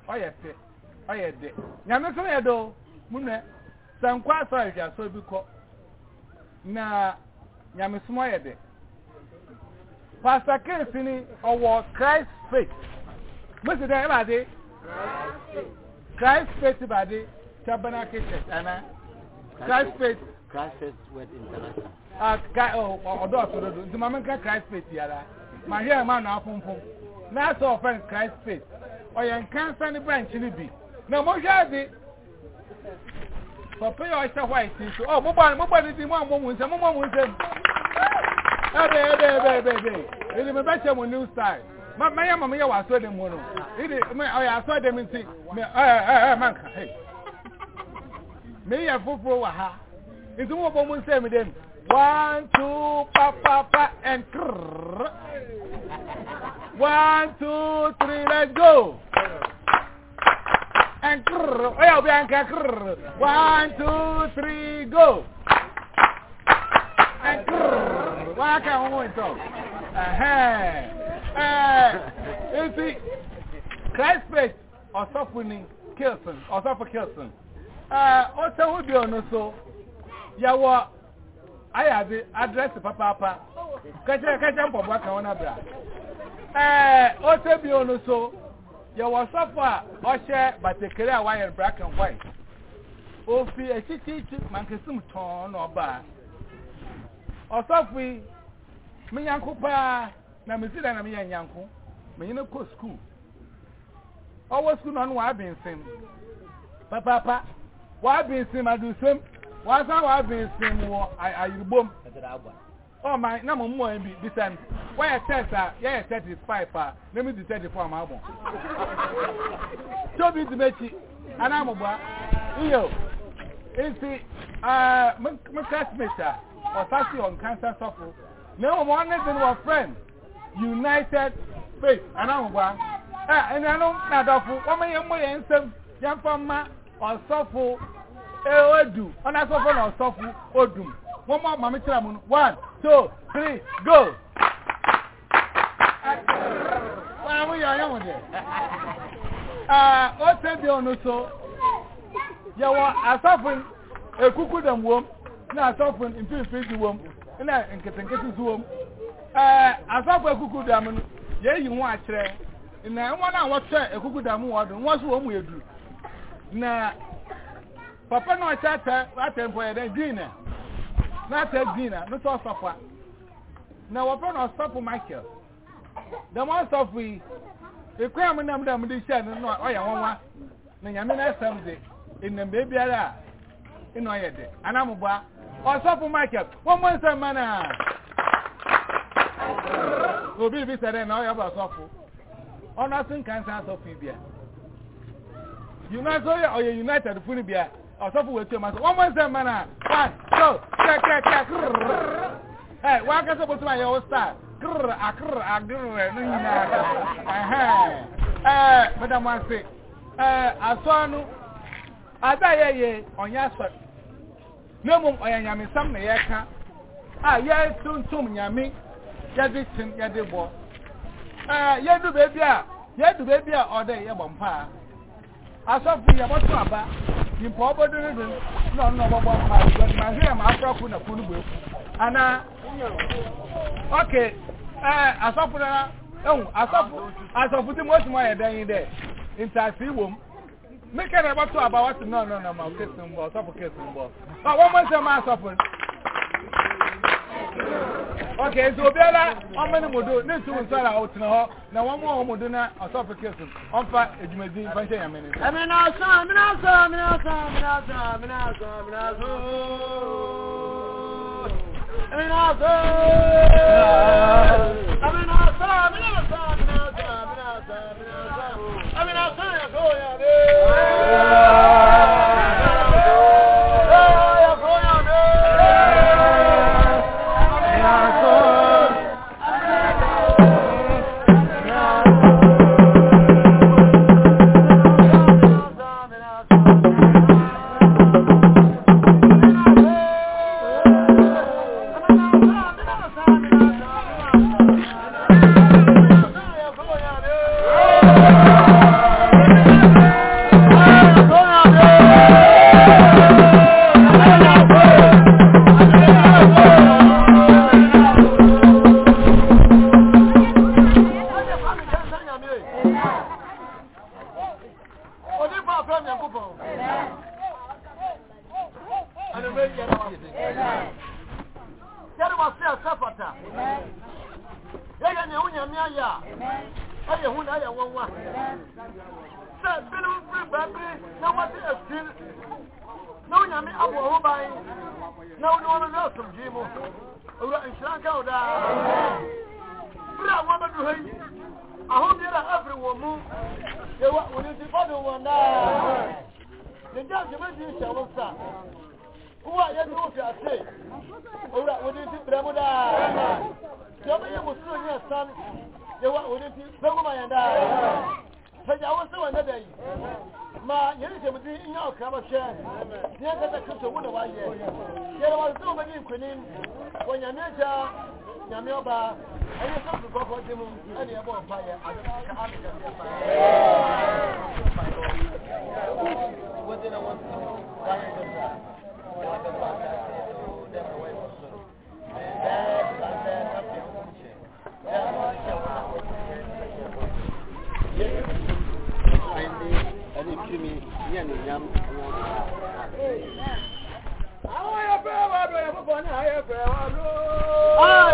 ɔyɛ te ɔyɛ de nyame so yɛ do mu nɛ sɛ nkɔ asɔ adwaso bi na nyame som ɔyɛ de pastor keesi ni christ faith mesi dɛ ɛbade christ faith bade tabernacle ana christ faith christ faith word international ah ka ɔ ɔdɔ ɔsɔ dodo nti maame christ faith ma hwɛ na afonfon. na asọ ọfẹ nkran state ọyẹ nkansa ne branch ne bi na mo hwẹ adi papa yẹ ọhyẹ white nso ọ mo bọ mo bọ ne di mo a mo mu my mo my mu nsẹm ẹbẹ ẹbẹ ẹbẹ ẹbẹ ẹbẹ ẹdi mi my kyẹ mo new style My, my, my, my, my, yẹ wọ asọ dem mu no ẹdi mi ọyẹ asọ dem nti mi ẹ ẹ ẹ man ka hey mi yẹ foforo wọ ha nti mo bọ mo nsẹm dem one two pa pa pa and trrrr one two three let's go. and krrr oya oh obi anka krrr one two three go. and Why can't we krrr waka ohun ìtọ̀. eti christ faith ọ̀sọ́fún ni kilson ọ̀sọ́fún kilson ó tẹ́wọ́ bí ọ̀nà so yàwọ̀ ayàdé adírẹ́sì pápápá kẹ́kẹ́ kẹ́kẹ́ ń pọ̀ bọ́ what wọ́n náà bẹ̀rẹ̀. ee otebi onu so yɛwɔ a ɔhyɛ batakari a black and white ofi akyikyiikyi mankasim tɔn na yi me paa na me sida na me yɛ nyanko me nyina kɔ sukuu ɔwɔ sukuu na ɔno waabɛn nsɛm papaapa wa nsɛm adusɛm waasan waabɛn nsɛm wɔ ayiribom. ọ ma na mo mmụọ bi bisa m wayɛ test a yɛyɛ thirty five a na mi di thirty four ma abɔ tobi di m'ekyi anaa mo bua iyo Nsi. ɛɛ mi classmate a ɔfasi on cancer sɔfo na emu wɔn ne sin wɔ friend united faith anaa mo bua ɛ enuanom n'adɔfo wɔn yɛ mbɔ yɛn nsam yɛn fɔ mma ɔsɔfo ee odu ɔna sɔfo na ɔsɔfo odum wọ́n mú àmàmì tíra mu one two three go. wọ́n á mú yọ ọyọ́ wọn dẹ̀. ó tẹ́bi ọ̀nù so yẹwọ asọ́fin ekuku dẹ̀m wọ́m na asọ́fin mfimfin di wọ́m na nketenkete si wọ́m. asọ́fin ekuku dẹ̀m no yẹ́yì wọn akyerẹ́ na wọn a wɔtwɛ ekuku dɛm wọ́n do wọ́n so wọ́n mu edu na papa náà ɔkyɛ atɛ atɛ mpɔ yɛ dɛ green na. Not na ta green a no to sɔfo a na wɔpɛ na ɔsɔfo michael dɛm ɔsɔfo yi ekura mu nam dɛm de hyɛ no na ɔyɛ nwanwa na nyame na ɛsɛm de enam beebiara a ɛna ɔyɛ de anamoboa ɔsɔfo michael wɔn mo nsɛm ma na obi bi sɛ dɛ na ɔyɛ ɔba ɔsɔfo ɔno aso nkansa asɔfo yi bia united ɔyɛ united funu bia. ọsọfọ wee tie masọ na one two kẹ kẹ kẹ kr ma ọ star kr akr agr ẹ e, ní nyinaa ẹ mẹdàmú ase ẹ asọnu adá yẹ yẹ ọnyẹ asọ na mmom ọyẹ sam na ya ka a ya tuntum nyame yẹde kyim yẹde a asọfo yabọtọ aba dị ọbọdọ ne do nọ ọno na ọbọbọ mpa ọdọ ma hwẹ ma na kunu bu eku ana ọkè ẹẹ asọfo na ehu asọfo asọfo ti mo sùnmọ ayẹ dẹyin dẹ ntaasi wọm mmeke na yabọtọ aba wọsi nọ nọ nọ ma kesi mbọ ọsọfo kesi mbọ ọ wọn mọ nsọ ma Okay, so Bella, how many would do? This is what I would know. Now, one more would do not a soft kiss. On fire, it may be by the minute. I mean, our son, and our son, and our son, and our son, and our son, and our son. I mean, our son. I mean, our son, and our son, and our son, and our son, and our son. I mean, our son, and our son. turjimu ura insha kauda bra wa ba duhai ahon dira afri wo mu ye wa woni ti fodo wona de ja se ba ji sha wasa kuwa ya zo fi ase ura woni ti bra mu da ya ba ye musulun ya san ye wa woni ti ba kuma ya da sai ja wasa wanda da yi ma yɛne sɛ mede nya ɔkraba hwɛ deɛ kasa kristo wo na wayɛ yɛrɛ wɔde sɛ wobɛdi nkonim wɔ nyame agya nyame ɔba ɛne sɛ mfirikɔfɔ de mu ɛne ɛbɔ ɔpayɛ adeɛ ka ame náà yẹ fẹ́ wa lóò.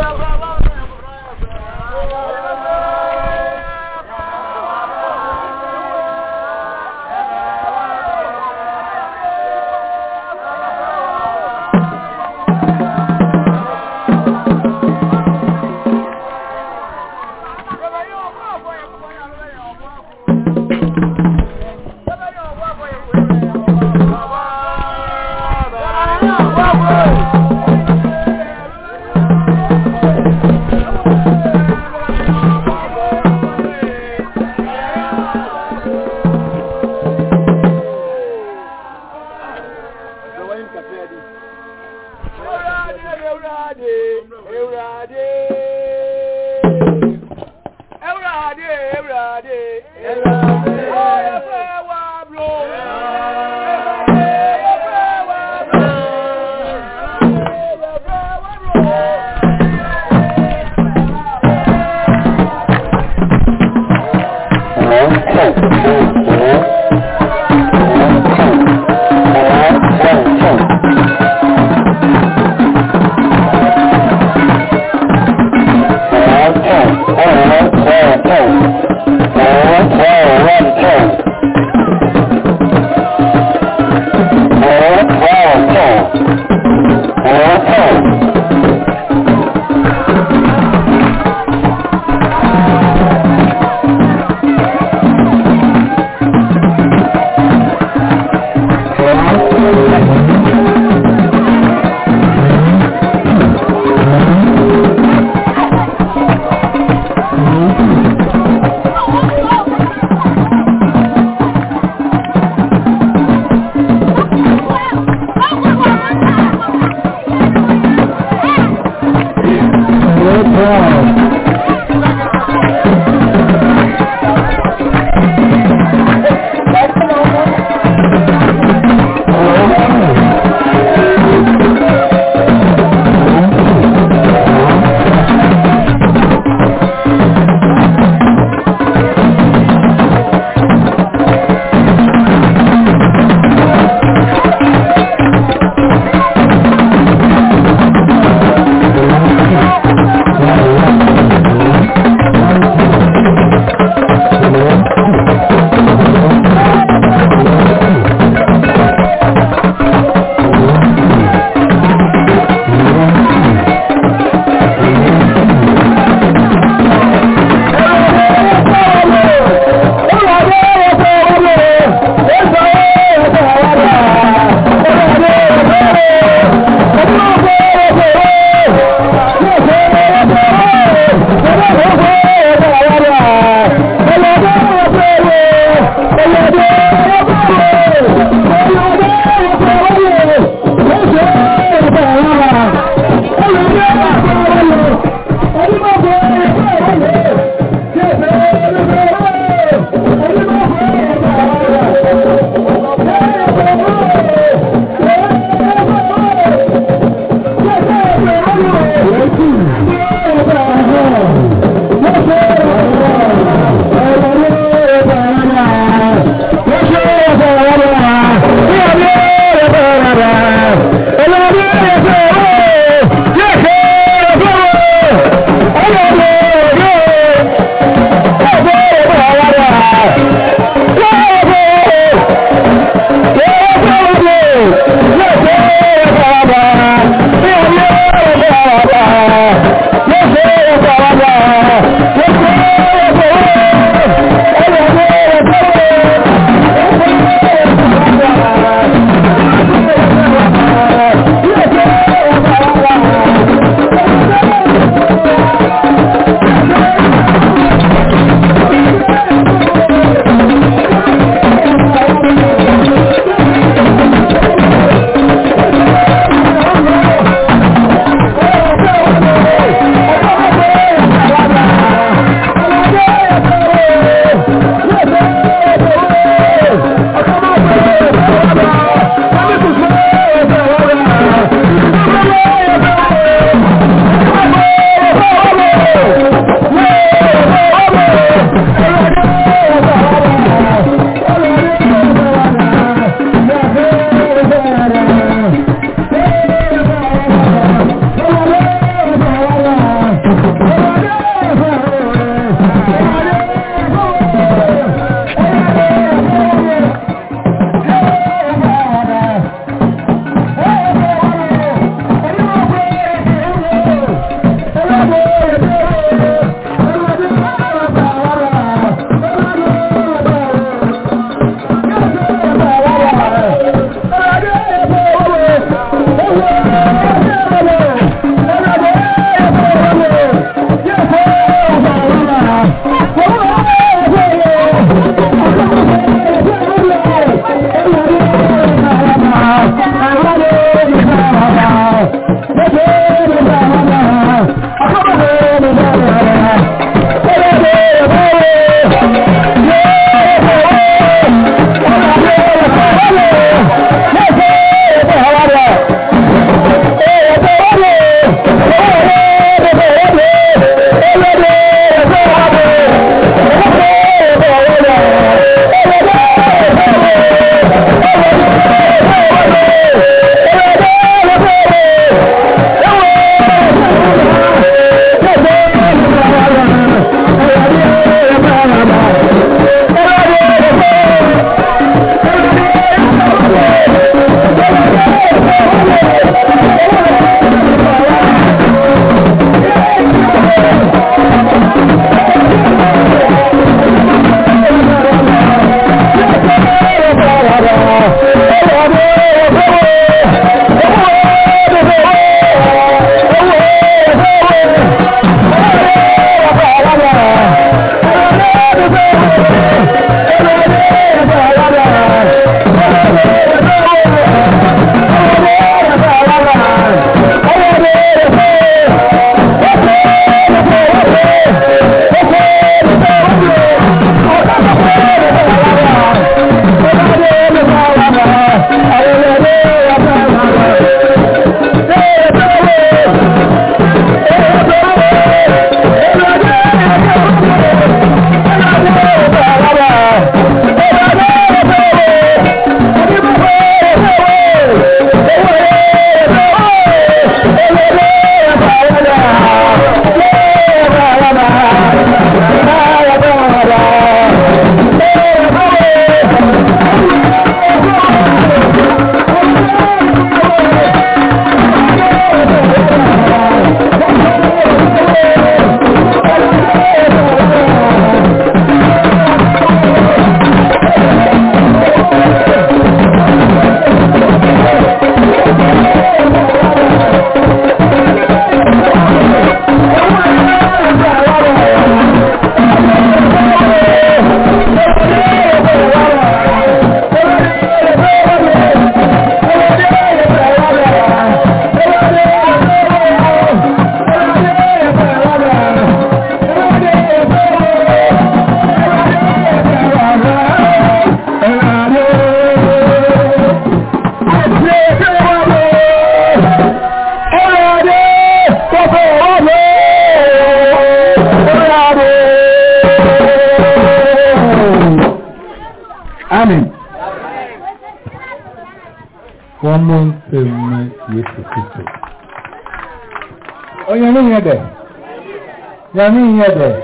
Yàmí ìyẹn bẹ̀.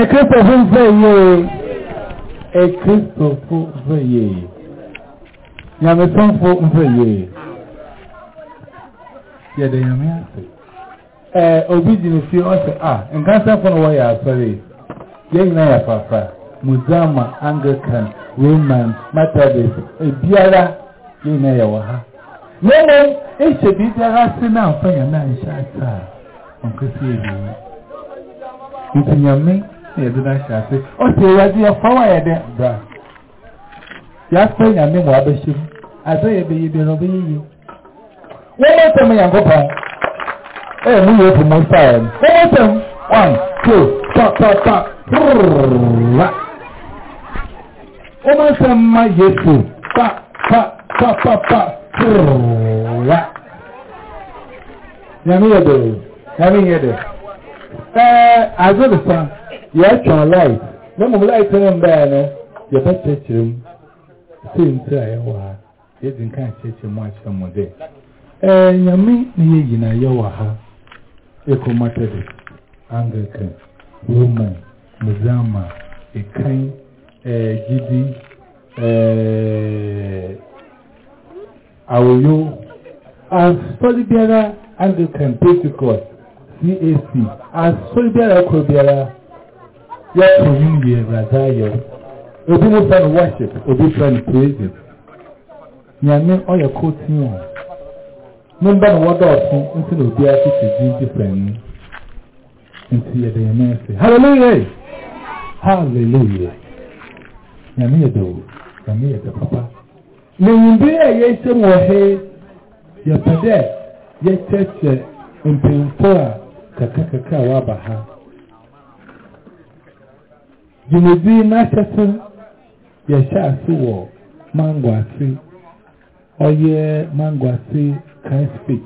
Ekristo fún fẹ́ yé. Ekristo fún fẹ́ yé. Yàmí fún fún fẹ́ yé. obi jìnnà sí ọ̀sẹ̀ a nǹkan sẹ́fọ̀ ni wọ́n yà àsọ̀rẹ̀ nyina yà fàfà Mùsàmà Anglican Roman Methodist ebiara yẹn nyina ya wọ̀ ha. si na afọ yàmí ànhyɛ ata ebi nti nyame na yɛde no ahyɛ ase ɔsɛ awurade yɛfa wo a yɛdɛ bra yɛasɛ nyame ma wabɛhyɛ mu adɛ yɛbɛyɛ bia no ɔbɛyɛ yie wɔma sɛm nyankopɔn ɛyɛ mu yɛ fu mu saeɛ no wɔma sɛm one two papapa rra wɔma sɛm ma yesu pa pa pa pa pa rra nyame yɛ dɛ nyame yɛ dɛ azụrụkwa ya chọọ laịt na light. No, nọ mgbe ya nọ ya bụ chechere m si ntị a ya wụ ha ya dị nke a chechere m achọ m dị ee nyame na ya yi na ya ha ịkụ matadị anglican roman muzama ikan ee gidi ee awoyo asọdị biara anglican pentecost DAC asụsụ biara koro biara yɛtɔ yiwie wurade ayɛ obi mo fɛ no worship obi fɛ no praise nyame ɔyɛ kotin o ne mba no wɔdɔɔso nti na obi ahyehyɛ din different no nti yɛde yɛn nan hallelujah hallelujah nyame yɛ dɛw nyame yɛ dɛ papa lẹ́yìn bí a yɛ hyɛ wɔ he yɛpɛ dɛ yɛkyɛkyɛ a. kakakakawa ba ha dwumadi n'ahyɛso yɛhyɛ ase wɔ mango ase ɔyɛ mango ase kaespit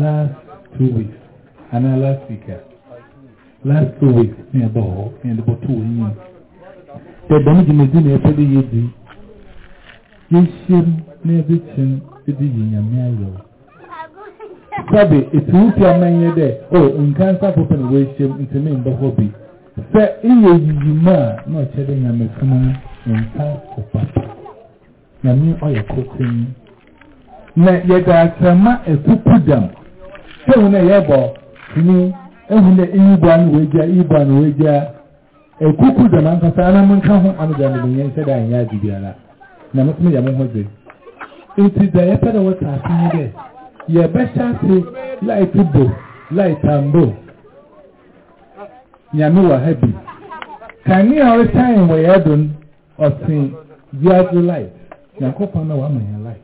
last two weeks anaa last week a last two weeks ne ɛbɔ hɔ ne ɛde bɔtɔ wɔn yi sɛ dɛm dwumadi na yɛpɛ de yɛ di yɛhyɛm na yɛde kyɛn de yi sɛbe etu wo tia mɛnyɛ dɛ o nkansa popa na wɔahyɛm nti ne mbɛhɔ bi sɛ ɛyɛ yiyi mu a na ɔkyɛ dɛ nyamefunu nka kopa nyame ɔyɛ kotin na yɛde akrama ekuku dam sɛ wo na yɛbɔ ni ehu na eyibua na wɔagya eyibua na wɔagya akuku dam ankasa anam nka ho ano dɛ mbɛnyɛ nhyɛ dɛ anyɛ adi biara na mɛtumi yɛ mo ho dze nti dɛ yɛpɛ dɛ wɔta ase ni dɛ yɛbɛhyɛ ase light bo light ambo nyame wɔ ha bi kanea ɔrehyɛn wɔ yɛ do no ɔsen wiase light nyankopɔn na wama yɛn light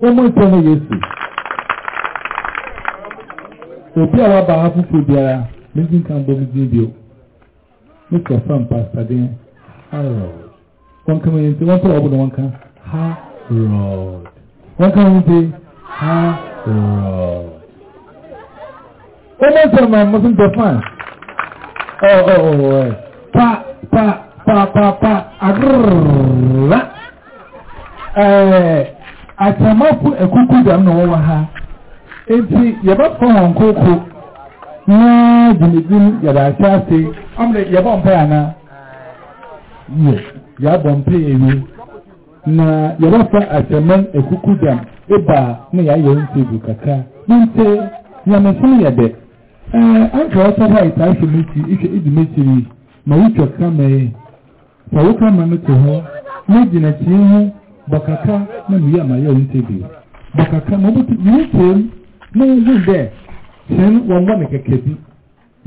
wɔn ntɛn no yesu obi a waba ha fufuo biara mezi nka mbɔ mu din bio mr sam pasadin harold wɔn kama yɛn ti wɔn pɛ wɔn bɔ na wɔn ka harold wɔn kama yɛn ti. ha rọrọ. One more time, I mustn't Pa, pa, pa, pa, pa, agrrrra. Eh, ekuku dam na ha. Nti yɛbɛfɔ wɔn koko na gyinigyin yɛde ahyɛ ase. Ɔmde yɛbɔ mpɛ ana? Yɛ, yɛabɔ Na ekuku dam. ba na yɛayɛ kaka kakra nti nyamesom ya dị ee wɔsɛ hɔ a ɛtaahwɛ mɛkyi ihwɛ idi mɛkyiri ma wotwa kama yi ma wo kama no te hɔ na gyina kyie ho na meyɛ ama kaka ma na wohu dɛ kyɛn wɔmmɔ ne kɛkɛ bi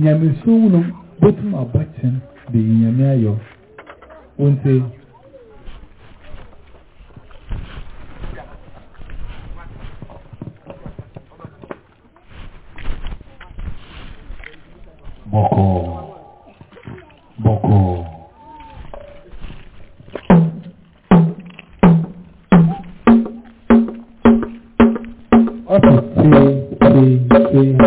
nyamesom no bɛtum aba kyɛn de nyame ọ nti bọ́kọ̀ bọ́kọ̀. ọ̀sẹ̀ ṣe ṣe ṣe.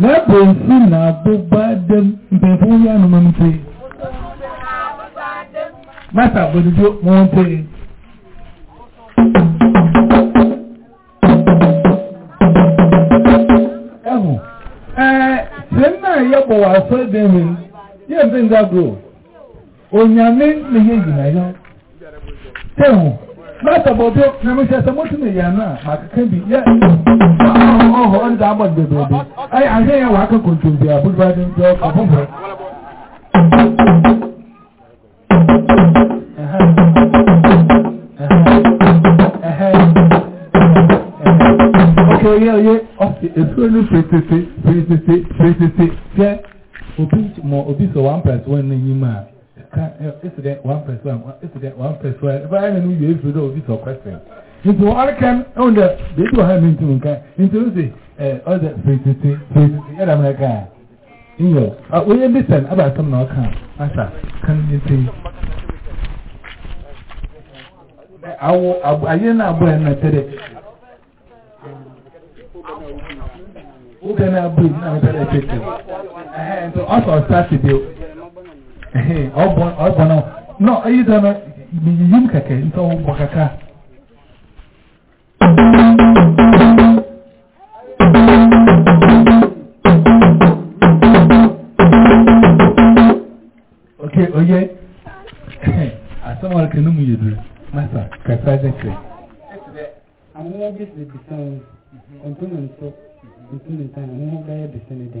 na-abụzi na abụbadem mpemfe onye anụmanụ mata bodijo monte ehu sị senna ya bo wa so de mi ye ndị agụụ. onyame ne ye gina ya n'asọ̀bọ̀ bí mẹ́mísẹ́ sọ mọ́tún ní ìyànà àkàkẹ́ bí yẹ ọ̀họ̀ ọ̀dà àbọ̀ dèbèdè ayé àṣẹ yẹn wà á kẹ́kọ̀ọ́ tó bí àbúrò bá dé ń jọ ọ̀fọ̀fọ̀. Oye oye ọ̀sẹ̀ èsúrò ní fètèsè fètèsè fètèsè jẹ́ òbí sọ one plus one ní yín ka esi eh, dɛ one plus one esi dɛ one plus one ɛfɛ ayɛ no yɛ efiri dɛ obi sɔ question nti wɔn ɔrekan ɛwɔ dɛ beebi wɔ ha mi ntumi nka nti o se ɛ ɔdɛ firititi firititi yɛ dɛm ɛka nyɛ a onye bi sɛn aba asɛm na ɔka asa kan ne ti awo abo ayɛ na abo yɛn na tɛ dɛ wo bɛ na abo yɛn na tɛ dɛ tɛ tɛ ɛhɛn nti ɔsɔ ɔsa ti bi o ọbọ náà no ayi da na yiyim kẹkẹ nta ọbọ kaka. ok oye asọmọ rẹ kẹnu mu yẹ duro masa kẹsà ẹ kẹ. àwọn ọmọ bí ṣe bìtá ọ̀n tó nà ń sọ ọ̀n tó ń sọ àwọn ọmọ bá yẹ bìtá ní dẹ.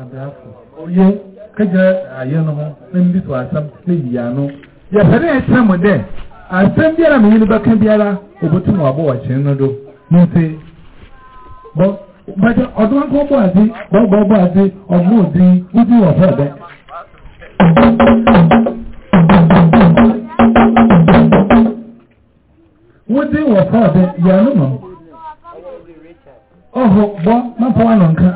abrafo oye kagya ayɛ no ho na mbi so asɛm na yi ano yɛpɛ dɛ ɛkyerɛ mo dɛ asɛm biara meyi no bɛka biara obotum wabɔ wɔ kyene no do bɔ akɔ bɔ adi bɔ adi wɔ fɛ dɛ. wɔ fɛ nka.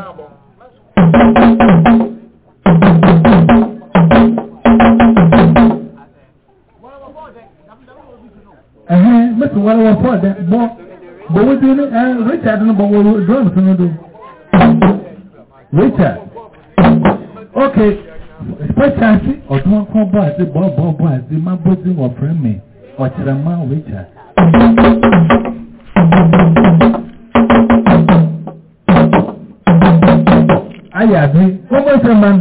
I don't know, but we'll do it. No, no. Later. Okay. Especially, ọdún ọkọ̀ bọ́ àti bọ́ọ̀bọ́ bọ́ àti má bó sí wọ̀ fún mi, ọ̀tẹ̀rẹ̀ máa wíjà. Ayàbí, wọ́n mọ̀ ṣe máa ń.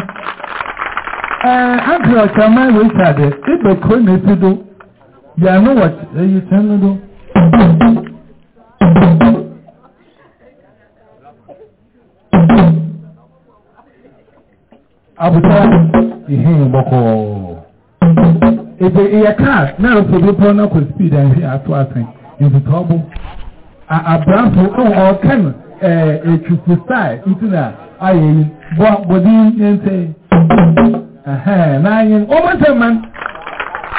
Ẹ̀ẹ́dì ọ̀tẹ̀ máa wíjà dẹ̀, ibẹ̀ kò ní sí dó, yà ní wọ̀ ẹ̀yìn sẹ́nu dó. abụta ihe gbakọ ebe ịyɛ kaa na-arụpụ bi pụrụ na kọ speed a ihe atụ asị ebute ọ bụ abrafo ɛwɔ ɔkan ɛɛ e, etufu style nti na ayɛ yi bɔ bɔdi nye nse ɛhɛn n'anyi ɔmo nsɛm man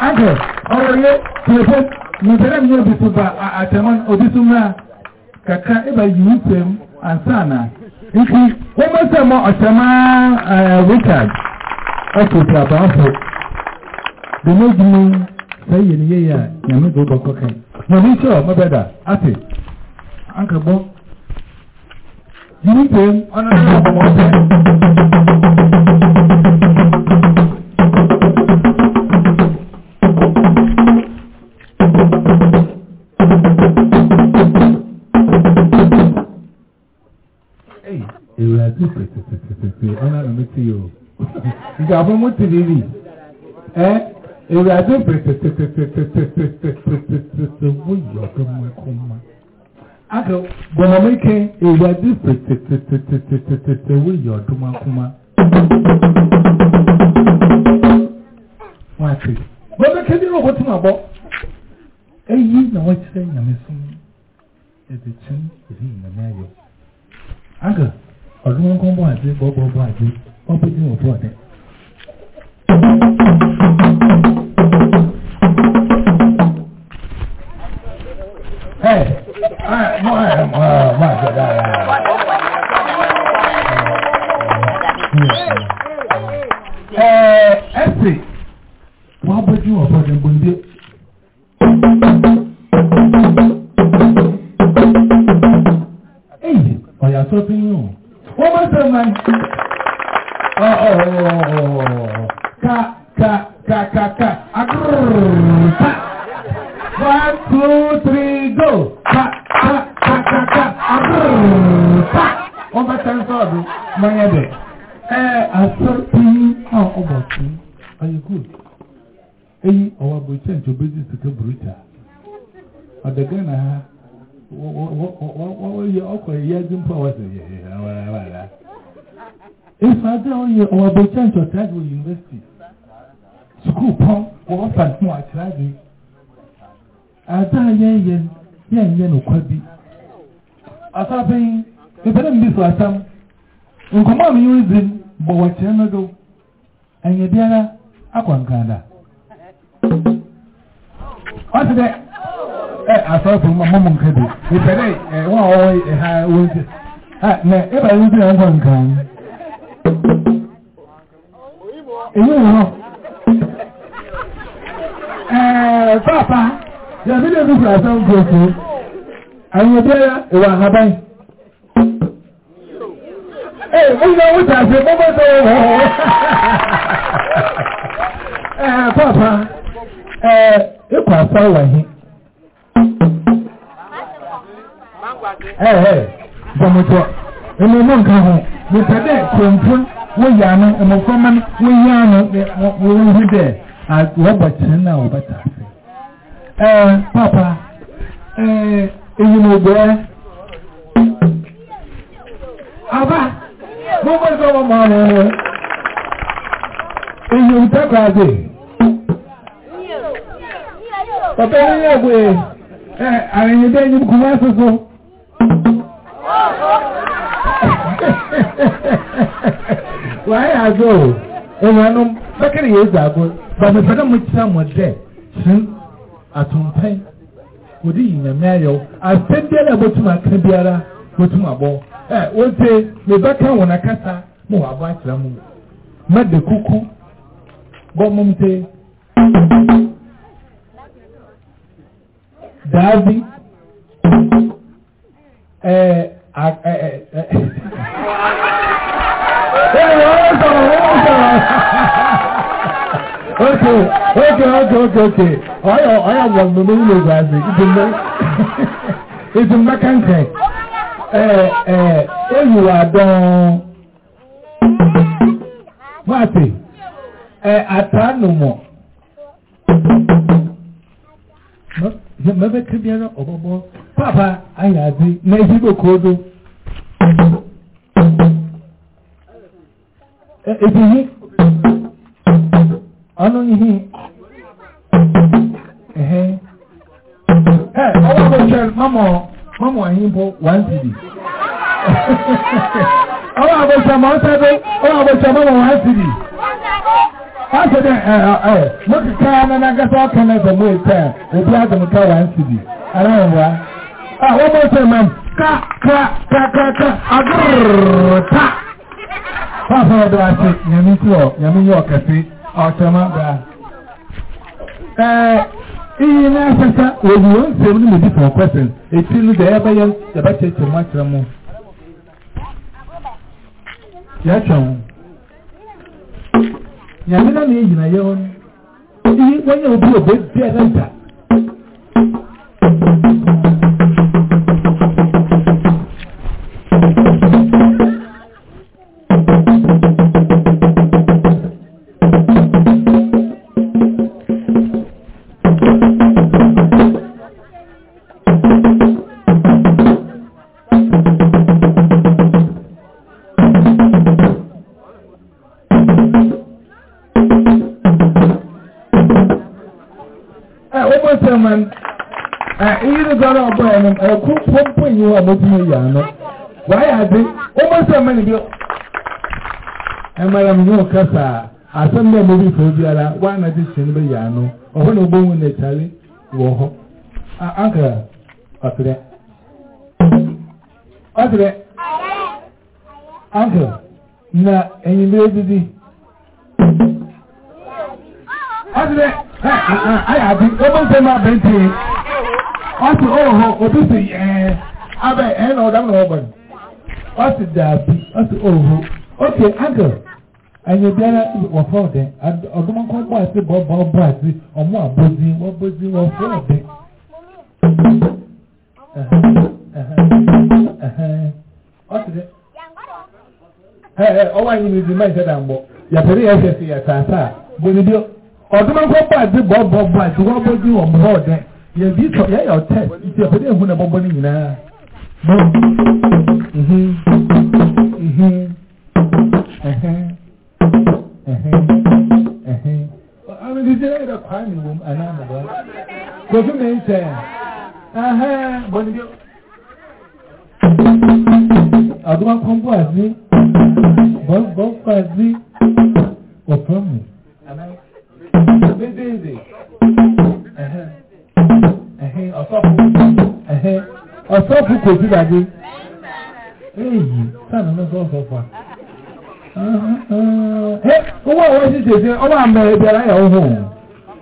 agɛ ɔwɔ yɛ telefon ntɛnɛ mi yɛ bi so ba atɛmɔ obi so kaka eba yi nsɛm ansa na nti wɔn sɛ mo ɔsɛma ɛɛ richard ɛfo tirabaafo dɛmɛ dwuma sɛ yɛ ne yɛyɛ a nyame do bɔ kɔkɛ nyame kyɛ ɔmo bɛ da ate anka bɔ yiri tètè ọ̀nà àmì tí o ìgbà fún mú ti rírì ẹ́ èrè àti pètètètètètètètètètè wó yọ̀ kó mú ẹkọ́ mú. Aka bọ̀mọ̀mẹ́kẹ́ èrè àti pètètètètètètè wó yọ̀ ọdún mú ẹkọ́ mú. Wọ́n á ti. Bọ́dọ̀ kẹ́bí ní ọkọ̀ tí mà bọ́. Eyi na wọ́n kyerẹ́ nyàmẹ́sọ́n ẹ̀dẹ̀kyẹ́n èyí nyàmẹ́ ayọ̀. Aka ọdún kan bọ̀ àti àti ọ̀pẹ́ tí àti ọ̀dà ẹ. ẹ ẹ sì wọ́n Ọ̀yà tó bí gentlemen. oh, oh, oh, oh nkwa bi asaafin mpanyin bi so asam nkɔmɔ a miyiri dzi bɔ wɔ no do ɛnyɛ biara akɔ nkaada ɔsi dɛ ɛ asaafin mu mɔmɔ nka bi ipɛ ɛ wɔn a wɔwɔ ɛha wɔn ti na yi nkɔ nkaa wɔ hɔ ɛɛ anyị ebiara ịwa ha banyị ee ụlọ nwụta asị mgbọgbọta ụwa ee papa ee ịkwa asa ụwa ihe ee ee jọmọjọ mmemme nke ahụ nipa dɛ kɔnfɔ wɔyɛ ano mmɔframma no wɔyɛ ano wɔhu dɛ wɔbɔ kyerɛ no a wɔbɛta ase ɛɛ papa ɛɛ èyí mo gbẹ́ àbá mo mọ́ ìfẹ́ ọmọ rẹ̀ rẹ̀ èyí ò tẹ́kọ̀ àgbè ọ̀tọ̀ ní ẹ̀gbẹ̀ àrìnrìndẹ́ yìí kú wá soso wáyé àjọ ò ẹ̀wọ̀n ẹnu fẹ́kẹ̀rẹ̀ yẹn zàgbọ́ bàbá ìfẹ́ náà mo ti sá mọ̀ dẹ̀ sí àtúnpẹ́ wɔde yi nyame ayɛw asɛm biara a wɔtum aka biara wɔtum abɔ ɛ wɔnse mebɛka wɔn akasa ma wɔabɔ akyerɛ mu ma de kuku gɔmom te daabi ɛɛ ɛɛ ɛɛ ɛɛ ɛɛ wɔn sɔrɔ wɔn sɔrɔ okay, okay, okay, okay, okay. Ọyọ ọyọ wọ nnọmọ wúlò gbàdé ìdùnnú ìdùnnú kankẹ. Ẹ ẹ oyìnwó àdán. Máàtì ẹ àtànùmọ̀. Mẹ́bẹ́ kébíyàrá ọ̀bọ̀bọ̀ pápá ayé àdé ní ehigbo kóódó. Ẹ ebìyí ọ̀nà yìí ẹ̀hẹ́ ẹ̀ ọwọ́ bó ṣe mọ́mọ́ mọ́mọ́ ẹ̀yìn bó one tv ọwọ́ bó ṣe mọ́ sẹ́dọ̀ ọwọ́ bó ṣe mọ́mọ́ one tv wọ́n ṣe dẹ̀ ẹ̀ ẹ̀ mo ti ká nana gẹ́sẹ́ ọ̀kan náà ṣe mú ètò ẹ̀ òbí àdùnká one tv aláwọ̀ wa ọwọ́ bó ṣe mọ́ ká ká ká ká ká agúrò ká. Fáfọ́ ọdún àti Yẹmí tí ọ̀ Yẹmí yọ̀ kẹsí ọ̀tọ̀mọ́gbà ẹ̀ẹ́ iyi n'afẹ́fẹ́ wòlù wọn nsẹ̀m ní mèjì fún ọ̀pẹ́sìn etí ní dẹ̀ ẹ̀bẹ̀ yẹn yàbá kyẹ̀ kyẹ̀ mọ́ kyerẹ́ mu yà kyẹ̀ wọn nyàmínà mi yìnyín ayé wọn iyi wọ́n yẹ obi òbẹ́ bí ẹ̀ náà dà. a mɛtumi ayi ano wayɛ ade wɔn nsa mɛ ne bi ɛmɛrɛ mu yɛn kasa asɛm dɛ mo bi fɛ biara wɔn anadi hyɛn bɛ yi ano ɔhɔ na ɔbɛn wɔn n'akyare na enyimire didi obi si Abe ihe na ọdam na ọgbara ọ sị daabi ọ sị ohu oke agụ anyị bịara wọfọ ọdị ọdụmọkọ ọgbọ asị bụ ọba ọbọ asị ọmụ abụzi wọbụzi wọfọ ọdị. ọ sị dị ọwa anyị n'izu mma ịsị da ya yàtọrọ ya ẹsẹ sí yàtọ àtà gbẹmídìí ọdúnmọkọ bàdí bọọbọ bàdí wọbọdí wọmọdẹ yẹbi sọ ya yọ tẹ ìtì ẹfẹ dẹ ehun ẹbọbọ ni nyinaa. Kofi mi n sẹ, bọ́ni bí àdúrà kan bọ́ àdí, bọ́ kọ́ àdí, ọ̀pọ̀ mi. Bédèèdè, ọ̀sọ́fún, ọ̀sọ́fù kò sí dàdé èyí sáànà náà sọ́ọ̀sọ́ fà owó àwọn ẹ̀sìn tètè ọmọ àmà ẹ̀dẹ̀ aláyà ọ̀hún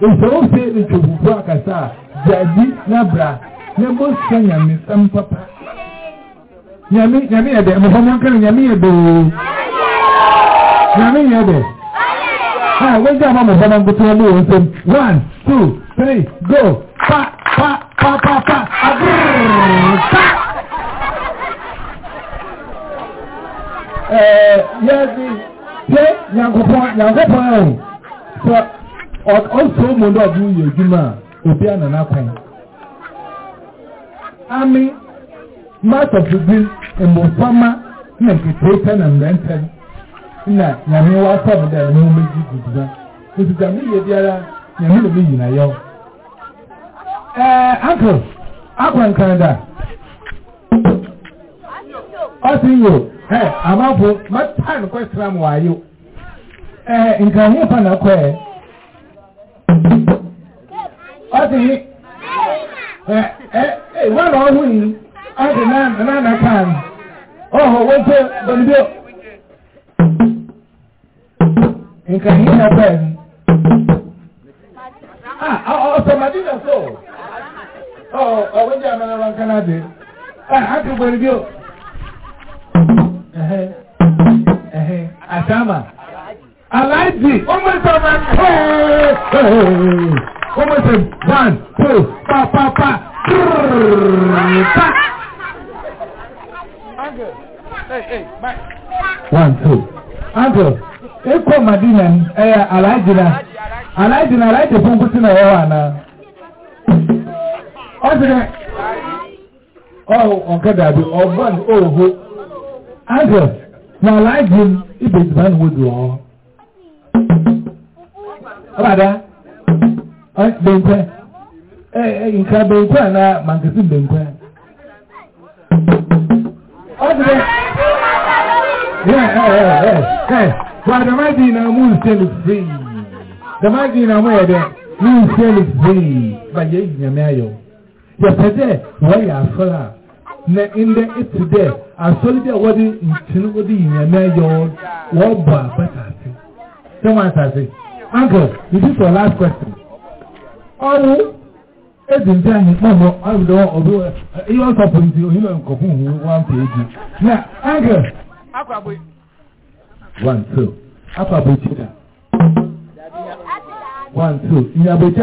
ìṣòro ṣe ìṣòfòfò àkàtà jàdí nàbra nàbó sọ nyàmí sẹ́m pápá nyàmí nyàmí ẹ̀dẹ̀ ẹ̀mọ̀fọ́ mọ́kànlá nyàmí ẹ̀dẹ̀ ooo nyàmí ẹ̀dẹ̀ ah wọ́n jẹ́ àmọ́ mọ̀fọ́ mọ́kànlá ní òun sẹ́m one two three go pa. pa, pa, pa, pa, pa. yẹ́sì pé nyankopɔn nyankopɔn ẹ̀ sọ ọ̀sọ̀ mu ndé ọ̀dún yẹ edwuma a obi ànànà kwan. Ami mmata fufu mbọ̀famma na nketewa na mmeranteɛ na nyame wasa mu dɛ ɛmu mu gyi gyi na ntutu a mi yɛ biara nyame na mi nyina akụ akwa nkranda ọsịnyo amafo matan kwesịra m wayo nke anyị fa na kwe ọsịnyi wọn na ọhụ yi ọsị na na kan ọhụ wọpe bọlbio nke anyị na kwe ọsọ madina so. ọ̀wọ́ jẹ́ àmàlà wọn kan náà dé àti pẹ̀lú bí ó àtàmà aláàjì ọmọ ìsọ̀rọ̀ ọmọ ìsọ̀rọ̀ one two pa pa pa pa. one two uncle ịkọ madina ẹ alaajina alaajina alaajina fún kùtì na ẹ wà náà. ọ̀sẹ̀ ọ̀nkẹ́ dàbí ọ̀gbọ́n òhò azọ̀ na aláàjì ibè ìgbà ń wòdù ọ́ ọ̀bàdà bẹ̀nkwẹ́ e, e, nǹkan bẹ̀nkwẹ́ àná màǹkìsí bẹ̀nkwẹ́ ọ̀sẹ̀ yẹ ẹ eh, ẹ eh, ẹ eh, ẹ wà dàmájì nà mú ìsẹ́lù fèyí dàmájì nà mú ẹ̀dẹ̀ mú ìsẹ́lù fèyí bàjẹ́ ìyàmẹ́ ayọ̀. yɛpɛ dɛ wɔyɛ asɔre a na ndɛ eti dɛ asɔre bi a wɔde ntini wɔde yinyamɛ yɛ wɔbɔ abata sɛ wɔn atase uncle you is your last question ɔwɔ edi nti anyi kpɔmɔ awi dɛ ɔbi iye ɔsɔfo nti oyin na nkɔfu hu one page na uncle. one two akwa bo echi one two nyabochi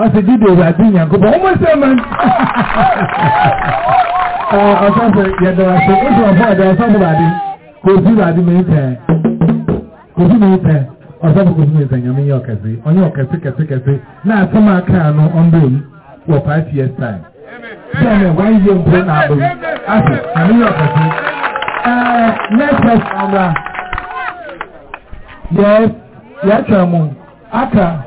ɔsi didi ewurade nyankoba ɔmo sɛ man ɔsɔfo yɛdɔrɔ so ɔsɔ ɔfɔ ɔdɔ ɔsɔfo baade kosi baade mi tɛ kosi mi tɛ ɔsɔfo kosi mi tɛ nyame yɛ ɔkɛse ɔnyɛ ɔkɛse kɛse kɛse na asɛm aka no ɔmbɛ mu wɔ five years time sɛnɛ wɔn yɛ mpɔ na abɔ mu ase nyame yɛ ɔkɛse ɛɛ nɛɛsɛs ara yɛ yɛtwɛn mu aka.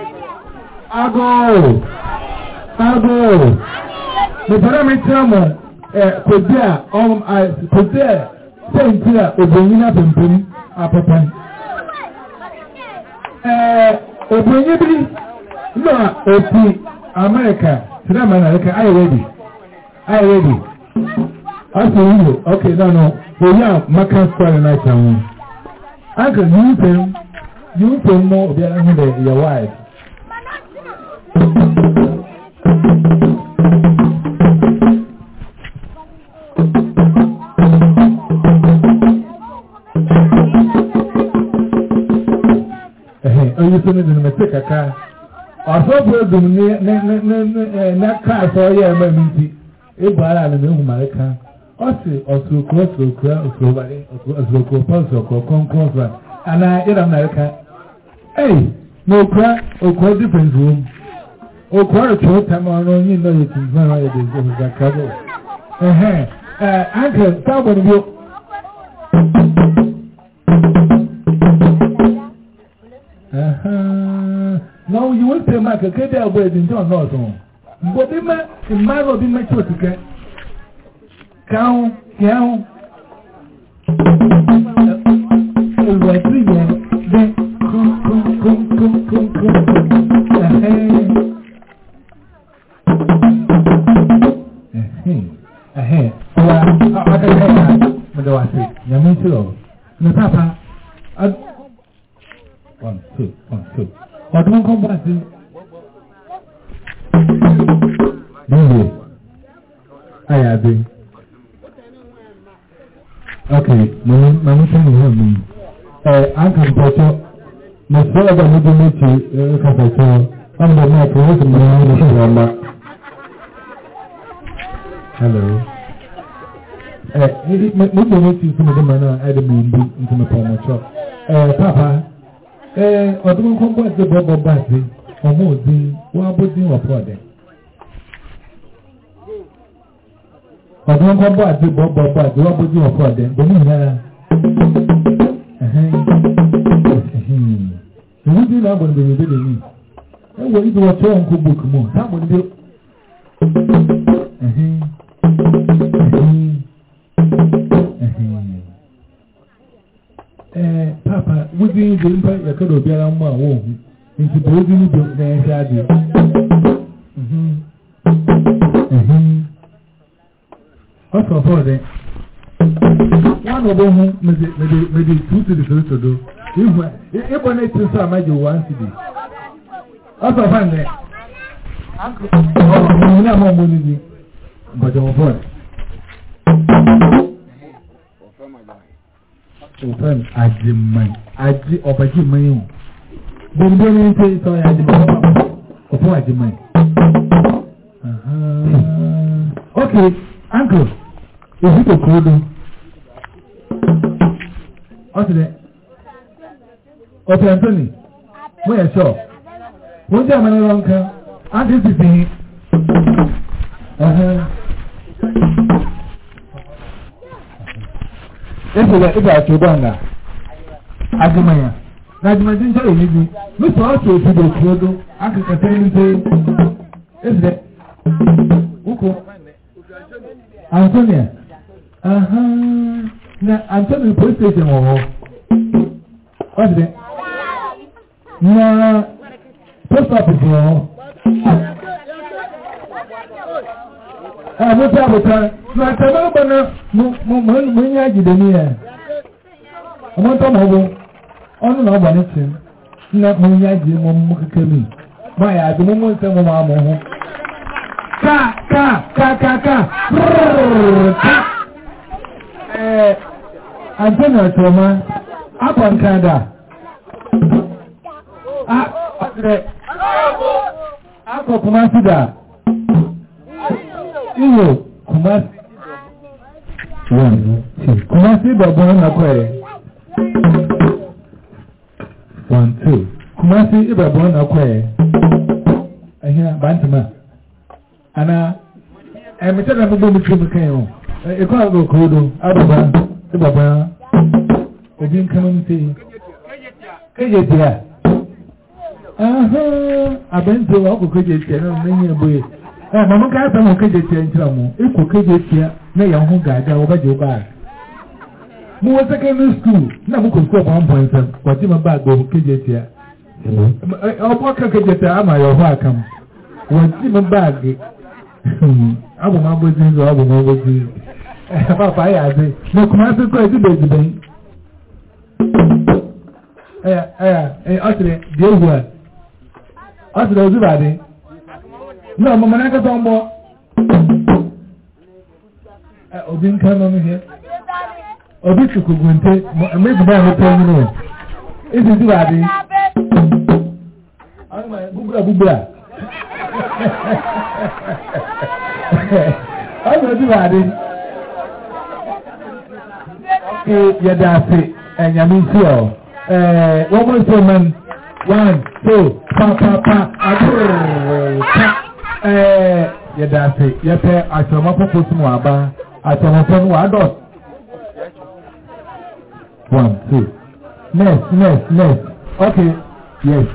agụụ agụụ mepere m kyerɛ mo ɛ kodi a ɔm a kodi a sɛnti a obonyin apampam apapam ɛɛ obonyin bi na ofi America kyerɛ mo America ayɛ ready ayɛ ready ɔsɛ yiyo ɔkè náà no oyi a maka sɔrɔ náà kyɛn mo anka yi mpɛm yi mpɛm mo obiara ho dɛ yɛ wise. onyeisi ndị mmetụ kaka ọsọpụ edum n'aka eme m nti ara ala na-ehu mara ka ọ sị ọsọkụ ọsọkụ ọsọkụ ọsọkụ ọkọnkọ ọsọ ana ịra m na ka ei na dịfensị Okwara chọta ma ọrụ onye nọ yeti mara ya dị zuru zakado. Ehe, Ankel, sábọ̀ ni Na oyi wọ́n tẹ̀ máa kẹ̀kẹ́ dẹ́ ọgbọ́ ẹ̀dì ní ọ̀nà ọ̀tún. Mbọ̀ bí mẹ́ ìmárọ̀ bí mẹ́ chọ̀tù kẹ́. Káhùn, kẹ́hùn. Olùwà ọdún kan bá sí. báwo àyà bí ok màá mú sẹ́yìn náà mi ẹ àǹkà mpọ̀tọ́ mo sọ́ọ́ ọ̀dọ̀ mi bí mo ti kàfẹ́ tó ọ̀dọ̀ mi ọ̀pọ̀ wọ́n ti mú mi ní ìṣòro ọ̀la. Hello. mekpọ n'otu nkumedo mana adị m mgbu nkumepe eh papa eh, ọdụmọkọ bo bụ ọgbọ mgbazi ọmụ ụdị wa bụ di nwapụ ọdị ọdụmọkọ mgbazi bụ ọgbọ wa bụ di nwapụ ọdị bụ m nyere iwu dị na agbọrọ mgbe ebe dị enwere ibe ọchọ nkụ buku mụ ha gbọrọ ndị Ee, papa, wudi ndị mba yakọrọ obiara mma a wohu, nti bụ wudi ndị na-ehe adị. Ọsọ fọ dị. Nwanne bụ hụ mede two cities rịtọ do, ihu na-eti nsọ ama ji one city. Ọsọ fọ ya Ọsọ fọ dị. Ọsọ gbọ̀jọ̀wọ̀ bọ́ọ̀lù. òfin àjìmọ̀ì àjì ọ̀bẹ̀jìmọ̀ì hù gbogbo ní ṣe sọ àjìmọ̀ì òfin àjìmọ̀ì. ok uncle èyí kò kúrò lọ ọtí ọtí Anthony mo yẹ sọ wọ́n jẹ́ àmàlẹ́ wọn kan á ti sì fi hàn. esela ịba atụ ụgbọ nga adịmanya na adịmanya ndị yi nibi nusu ọtụ otu dị otu odo akụkọta elute esela ụkwụ antonia aha na antonia polis steshin wọ hụ ọ dị na post office wọ hụ a mo ti abokan na tẹmẹ bọ na mo mo mo ni yẹ na ọbọ ne ti na mo nyẹ agide mo mo keke mi mo ayẹ adi mo ma mo ho ka ka ka ka ka ka a iyo kumasi one two kumasi babban na kwaye one two kumasi ibabban na kwaye ahina bantima ana ẹmìtẹ́ na gbogbo mìtí mi kẹ́yìn o ẹkọ́ àgbà kòódò abàbà ibàbà obi nkan mu ti kéje tia ahán abẹ́ntẹ́ wà ọkọ̀ kéje tia náà mẹ́yìn ẹ̀bọ̀ yìí. ẹ mọ̀mọ́ ká ẹ̀sán wọn kéde tiẹ̀ nkyerɛ ekɔ na yɛn ho gaagaa wɔbɛgye baag mo wɔ secondary school na mo kɔ sukuu pɔnpɔn nsɛm wɔgye ma baag wɔ kéde tiẹ̀ ɔbɔ ka kéde tiẹ̀ ama yɛ ɔhɔ aka ma papa na kɔ edi bɛ deɛ na ọmọ mọ̀nà kẹta ọmọ obi nka nọ n'ihe obi chukwugwu nte mmezu bá ọmọ pẹ̀lú nù ezi ndị wàdí gbugbura gbugbura ọmọ ndị wàdí ọkụ yẹda ase ẹnyàmí nsí ọ ẹ wọ́n mú nsọ mẹ́rin one two pa pa pa àbúrò. ɛɛ yɛda ase yɛpɛ atwama si mu aba atwama no one two next next next okay yes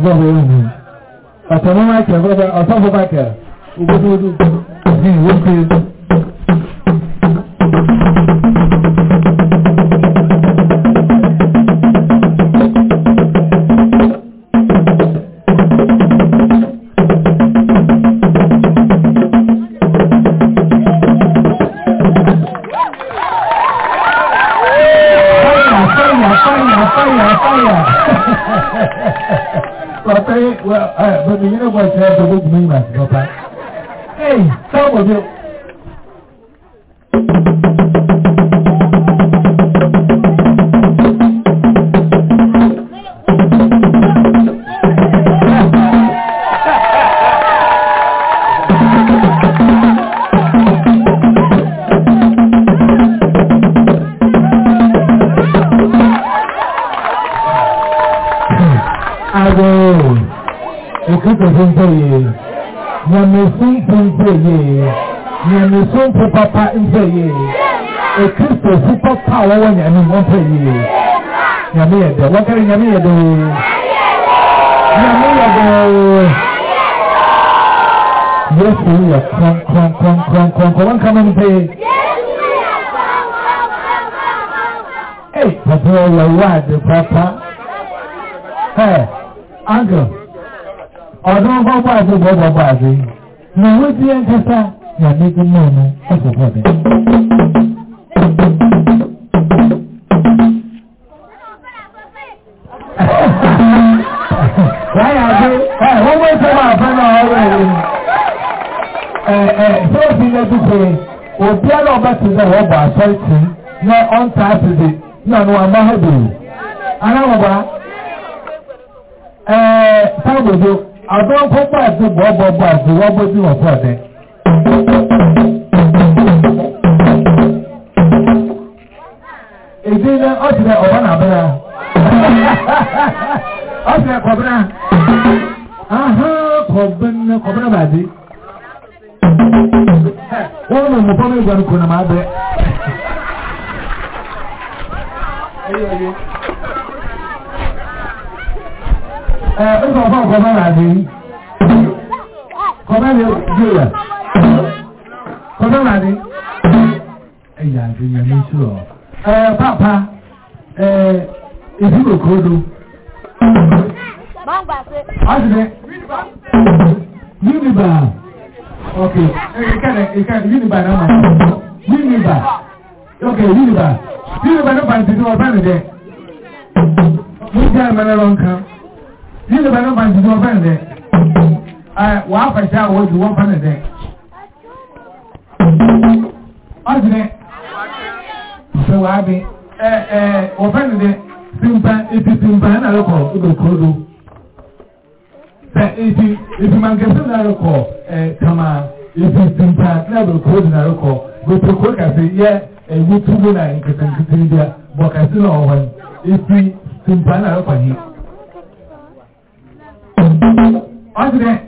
gbɔdɔ yɛ hu atwama maa ɔsɔfo baa kɛ obododo hin wáàdì pátá. Ẹ ángel, ọdún gbogbo àti gbogbo àti na wọ́n ti yẹn kẹta yà méjì náà ní ọ̀pọ̀pọ̀ dẹ̀. Láyà pé ẹ wọ́n mú ẹsẹ̀ máa fẹ́ náà ọ̀rọ̀ ẹ̀rọ ni. Ẹ ẹ sọ́ọ̀sì ilé dúpẹ́ òbí ẹ̀ náà bá ti náà wọ́n bọ̀ àṣọ ìtì ní ọ̀ntà àti dè na no aba ha bi ana mo ba eh ta bo jo adon ko pa ti bo bo bo ti wo bo ti wo so de ebi na ọ sịrị ọba na abịa ọ sịrị kọbịra aha kọbịra kọbịra bụ adị wọn na mmụba m ịgwa nkụ na m abịa ọkọ̀ bá rà dé yìí. fashawar juwan fana da ọdịrị sọwọ adị ee ee ọfẹni dị simpa eti simpa ẹ na-arụkọ ụdọkọọdọ sị eti eti ma nkesa na-arụkọ ee kama eti simpa na-arụkọọdọ na-arụkọ gotokoro kasị yẹ ewu tubu na nkesa nkesa ndị a bụ kasị na ọhụrụ eti simpa na-arụkọ ihe. ọdịrị.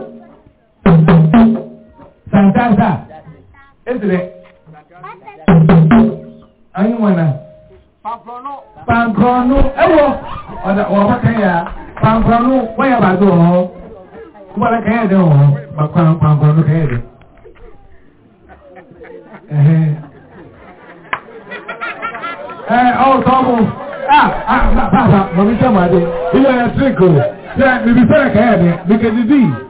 santanta esire anyi wana pamprɔnu ɛwɔ ɔda wɔwɔ kɛnyɛ pamprɔnu wɔyɛ baadu wɔ hɔ kubala kɛnyɛ dɛ wɔ hɔ bakwan pamprɔnu kɛnyɛ dɛ ɛhɛ ɛɛ ɔwɔ tɔmu ah ah papa mɔmi sɛ mo adi iye ɛtiriki o sɛ bibi sɛ kɛnyɛ dɛ bikɛ didi.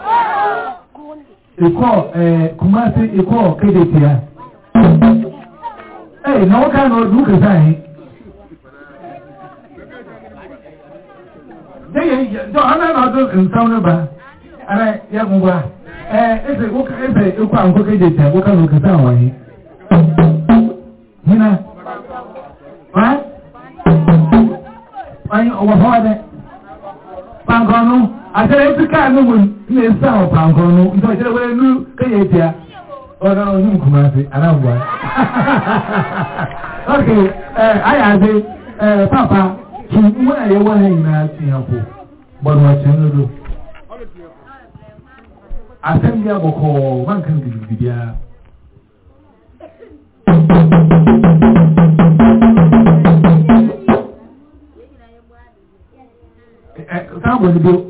ikọ̀ Kumasi ikọ̀ kéde tìá. Ee na wọ́n ká na ọdún kẹsà yìí. Dẹ́yẹ jọ ọ̀nà na ọdún nsọ́n ní ba ara yẹ kún wa. Ee ẹsẹ̀ wọ́kà ẹsẹ̀ ikọ̀ àǹkó kéde tìá wọ́kà na kẹsà wọ̀ yìí. Nyina wa wọ́n ọwọ́ fọwọ́ dẹ. Pankọ́nù. àṣẹlẹ̀ etí káà ní wò ní èsì àwọn pàǹkọ̀ nù ní ọ̀ṣẹ́ wẹ́rẹ́ ní kéye ètì à ọ̀nà ọ̀nà ọ̀nà nkùmà sí aláǹgbà. ok e, e, papa ayé adé ẹ pàpà kì í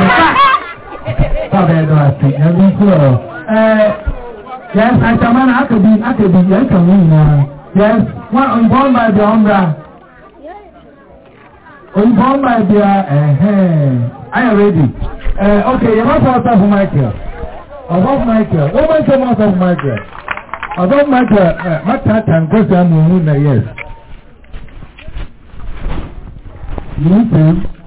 zuwa ga yadda ta yanzu kuwa yes a shamana aka bi aka bi yan kamun na yes wa on uh, born by the umbra on born by the eh i am ready uh, okay you must out of michael above michael woman come out of michael above michael uh, mata tan ko sa mu na yes you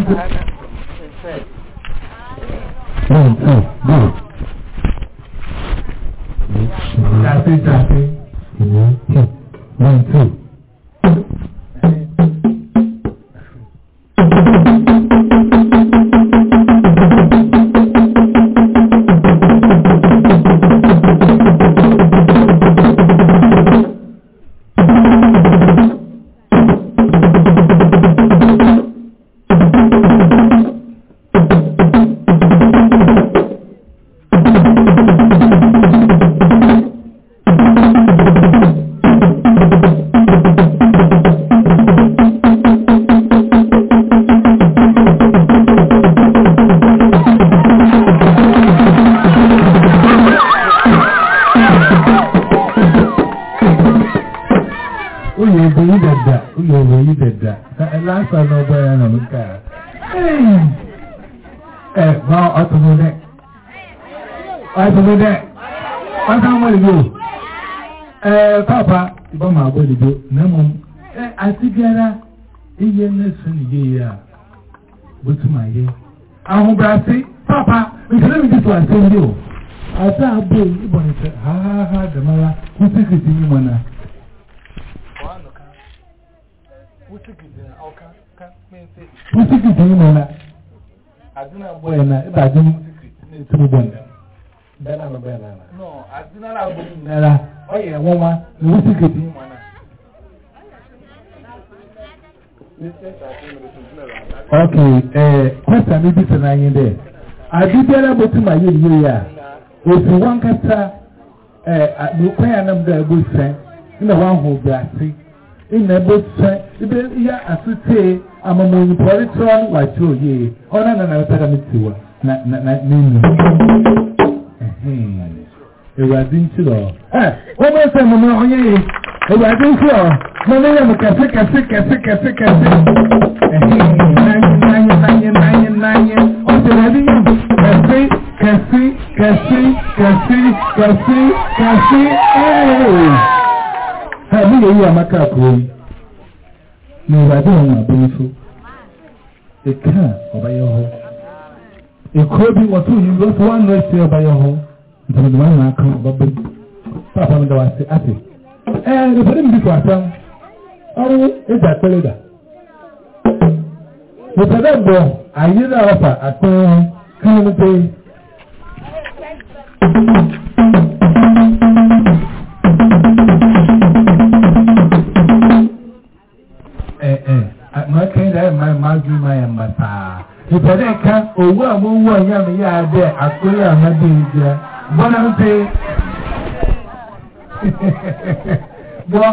100 bebree a ofi wɔn kasa ɛɛ e, nukwan a nam do a ɛbɔ sɛn ɛna wɔaho brase ɛna ɛbɔ sɛn ɛbɛ yɛ asotee amamoni pɔretɔ no wakyerɛ oyie ɔno na na ɛpɛ dɛm ti wɔ na na na n'enu ewurade nkyerɛ ɛ wɔn bɛ sɛ mɔmɔ ɔnyɛ yi ewurade nkyerɛ mɔmɔ yɛ mo kɛse kɛse kɛse kɛse kɛse ɛhɛn nanye nanye nanye nanye ɔsɛ ewurade yɛ mo kɛse. kẹsí kẹsí kẹsí kẹsí kẹsí ẹ̀ẹ́ ẹ̀mí lè yí àmákà kúrò ní ìrìnàjò àwọn àbúrúfú ìkà ọ̀báyọ̀ hó ìkó bí wọ́n tún yìí lọ́sọ̀ wọn náà ṣe ọ̀báyọ̀ hó ìdùnnú wọn náà kan ọba bẹ́ẹ̀ pàápàá mi dáwà sí àti ẹ̀ ìfọdí mi bí ọrụ ịja akpịrị da ìfọdí bọ̀ àyíká ọ̀fà àtàn kí ló ń pè é. Eh, eh. ìpẹ̀lẹ̀ kan owó àwọn owó ọ̀yá mi yá adé àkórí àwọn bí i jẹ bọ́nà ń pè bọ́.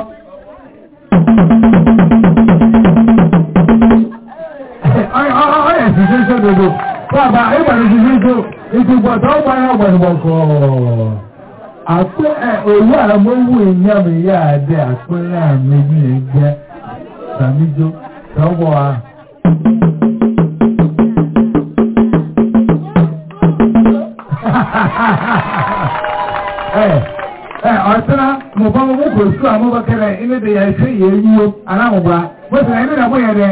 ọ̀yẹ̀ ṣiṣẹ́ ṣe dodo bàbá ìbàdàn ṣiṣẹ́ ṣe ìdìbò tó ń bára wẹ̀wọ̀kọ̀ àpé ẹ̀ òwú àmúwú ìyàmì yá àdé àpẹẹrẹ àmì ní ẹgbẹ́ sàmíjó tọ́wọ́ a. ọ̀sán mọ̀bọ́n mọ̀ kò sí àmúbọ̀kẹ́rẹ́ ilé de yà ẹ̀ṣẹ́ yẹ̀ yíyó aláwọ̀bá bó ti rà ilé dàgbọ́ yẹ dẹ.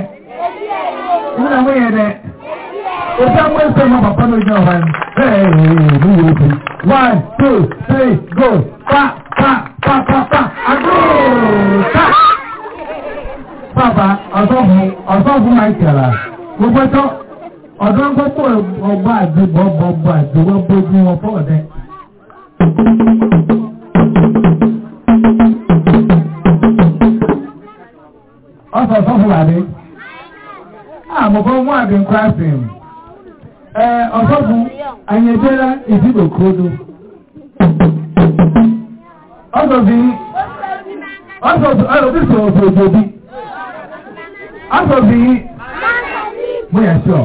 ilé dàgbọ́ yẹ dẹ. Ojú àwọn ẹsẹ̀ ọmọ bàbá náà jẹ́ ọ̀rọ̀ ẹni. Bẹ́ẹ̀ ni ìlú yóò fi. One two three go pa pa pa pa pa àdúrà. Bàbá ọ̀sọ́fún ọ̀sọ́fún Michael gbogbo ẹjọ́ ọ̀dọ́ ń gbọ́pọ̀ ọgbà àdìgbò ọgbà àdìgbò bójú wọn fọ́ ọ̀dẹ́. Ọ̀sọ̀sọ́fún wà dé. Àmọ̀kọ́ mú àdìgbò àṣìmù. ọ̀sọ́bù àyẹ̀jẹ́rá ìdìbò kódó ọ̀sọ̀bí ọ̀sọ̀bí ọ̀sọ̀bí ọ̀sọ̀bí bóyá sọ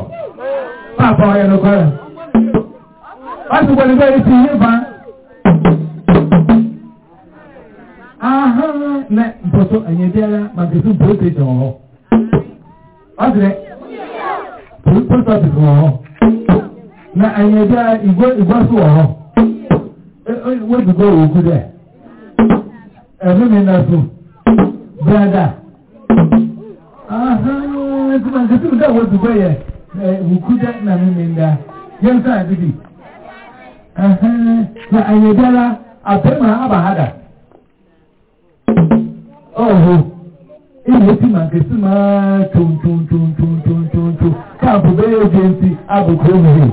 pàápàá ọ̀yẹ̀ lọ́kọ́rẹ̀ ọ̀sọ̀bí ọ̀lẹ́gbẹ́ ti yé bá ahọ́n nẹ mpọ̀tọ̀ àyẹ̀jẹ́rá màkìtù bóyá tẹ̀sán ọ̀họ́ ọ̀sọ̀bí bóyá tẹ̀sán ọ̀họ́ na anyị bịa igwasu ọhọ webiga owu dẹ ẹbí mi na so brada ahan mi yẹ dẹ na mi mi da yẹn sá adidi ahan na anyị bịara aba ha da ma ma kampụ nti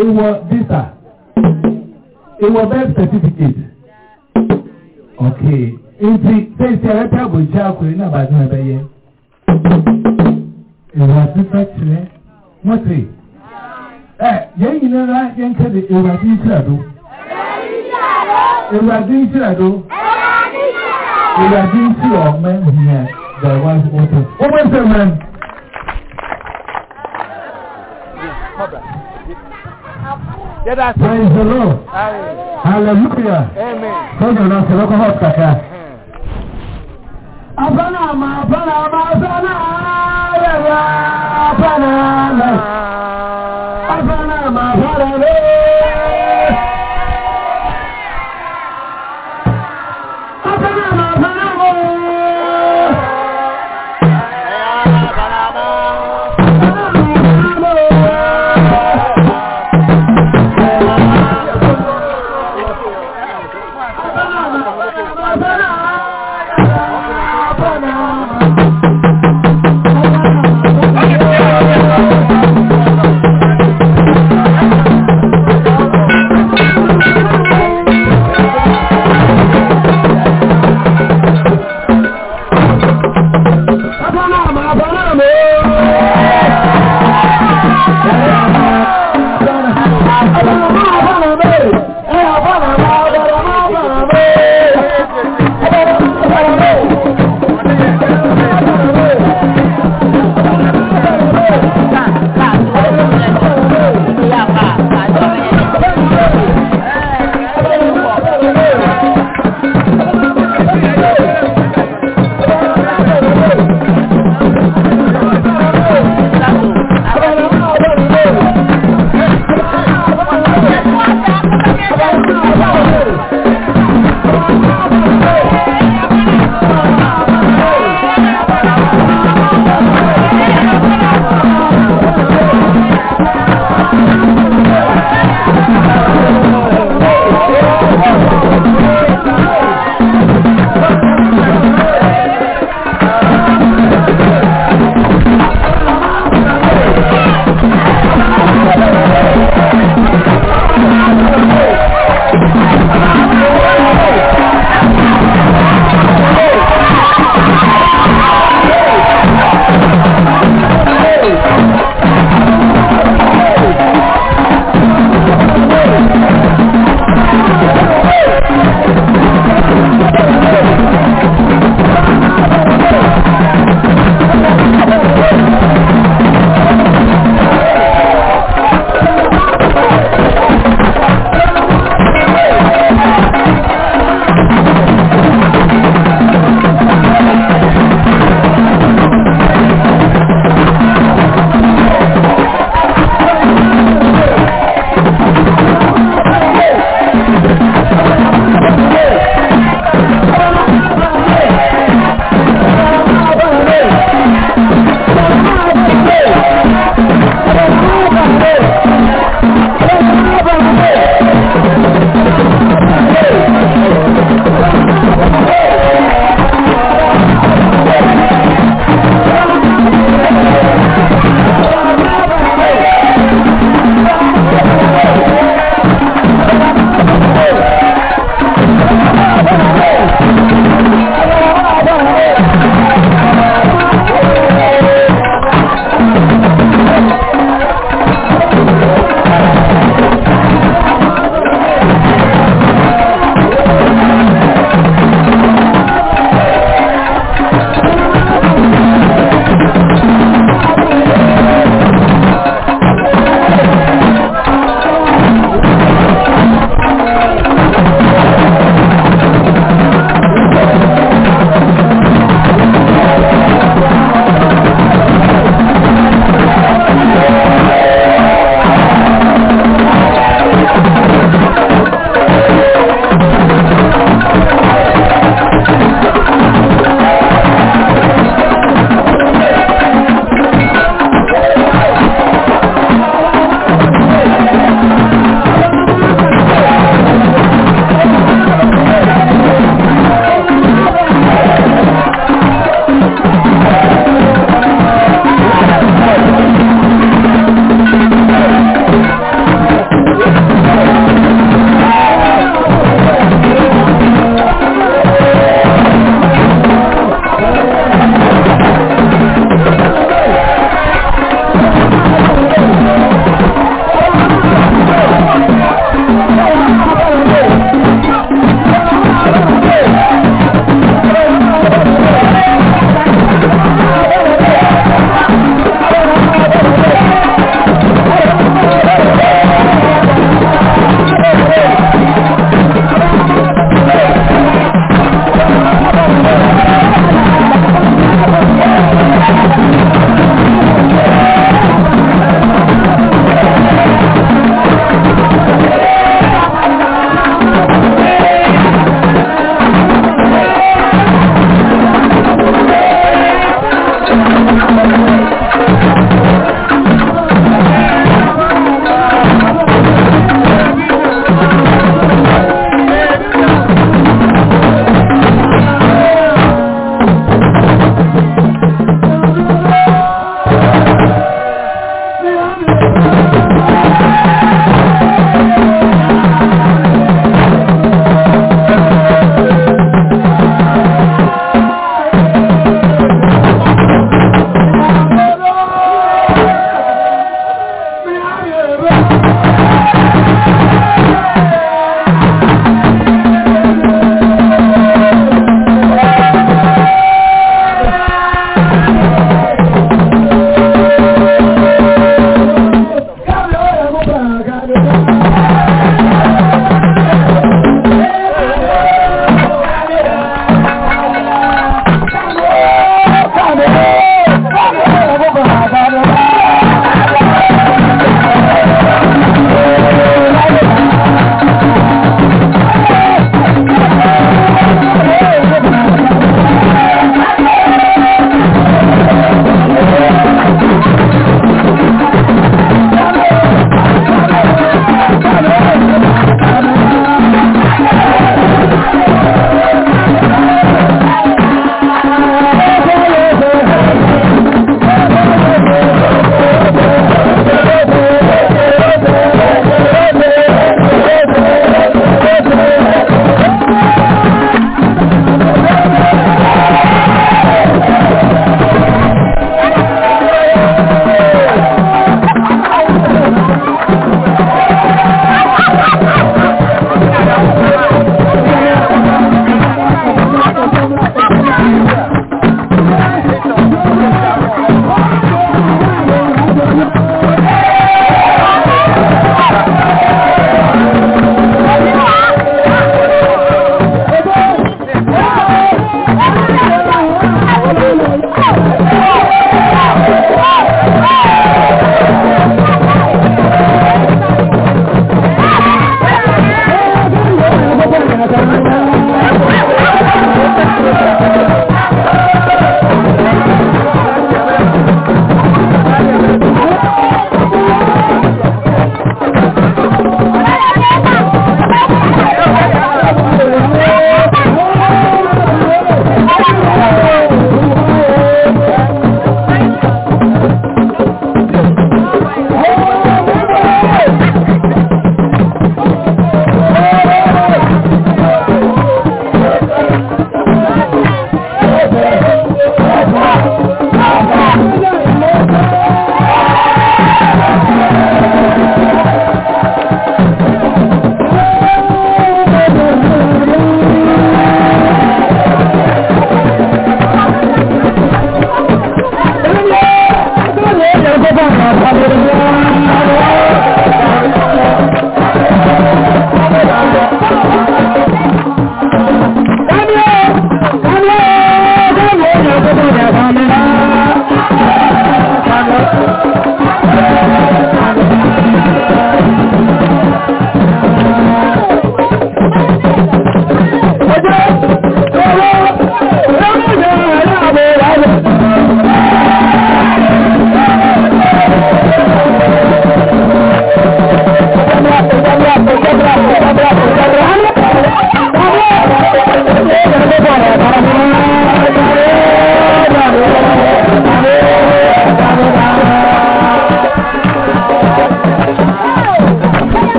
ewọ visa ewọ birth certificate okay nti sèse ẹrẹpẹ abòjì akọrẹ náà bàtí wọn bẹ yẹ ewọ asísẹ kyerẹ wọn ti ẹ yẹn nyinara yẹn kẹde ewọ adi nkyerẹ do ewọ adi nkyerẹ do ewọ adi nkyerẹ ọmọ ẹnìyẹn dẹwà wọtọ wọn bẹ sẹ wọn. Father. Let us praise the Lord. Hallelujah. Amen. Thank you, Lord. Look at Kaka. Abana ma abana ma abana abana abana la, la.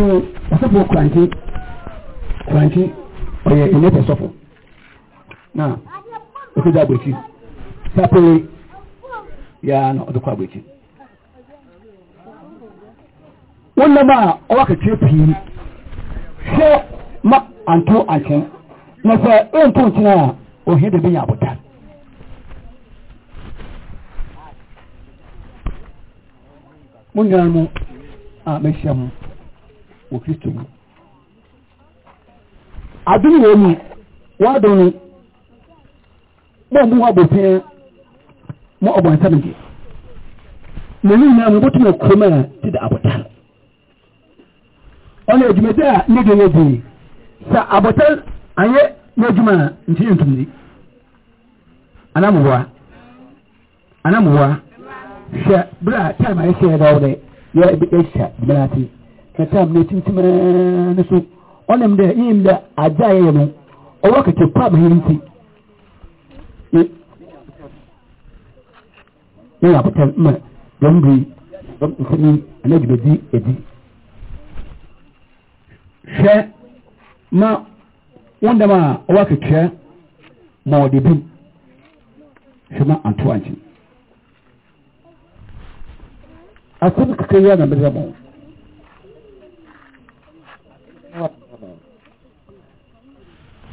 ɛɛ ɔsɔfo kranti kranti ɔyɛ ɛnɛtɛ sɔfo na ɔsɛ da abirikyi sapere yaa na ɔde kɔ abirikyi wọn nam a ɔwɔ akɛkyerɛ pii hwɛ ma anto ankyɛn na sɛ ɛnto nkyɛn a ɔhɛn de bi yɛ abota. mo nyinaa mu a mehyia mu Wakristo mu adum wɔ mu wɔadum no bɔn mu abɔpɛɛ mu ɔbɔnsɛm deɛ na ne nyinaa mu a ti da abɔtar ɔno adwumadɛ a ne deɛ yɛ dii sɛ abɔtar anyɛ n'adwuma a nti anamuwa anamuwa hwɛ bere a a kata mine tintimere ne so ɔnam dɛ yim dɛ agya yɛ no ɔwɔ kete pam yɛ nti ne yɛ abotɛ mɛ yɛm bi yɛm nsɛm ɛnɛ de bɛdi edi hwɛ ma wɔn dɛm a ɔwɔ kete ma ɔde bi hwɛ ma anto ankye asɛm kakra yɛ na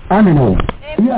Amen. Yeah.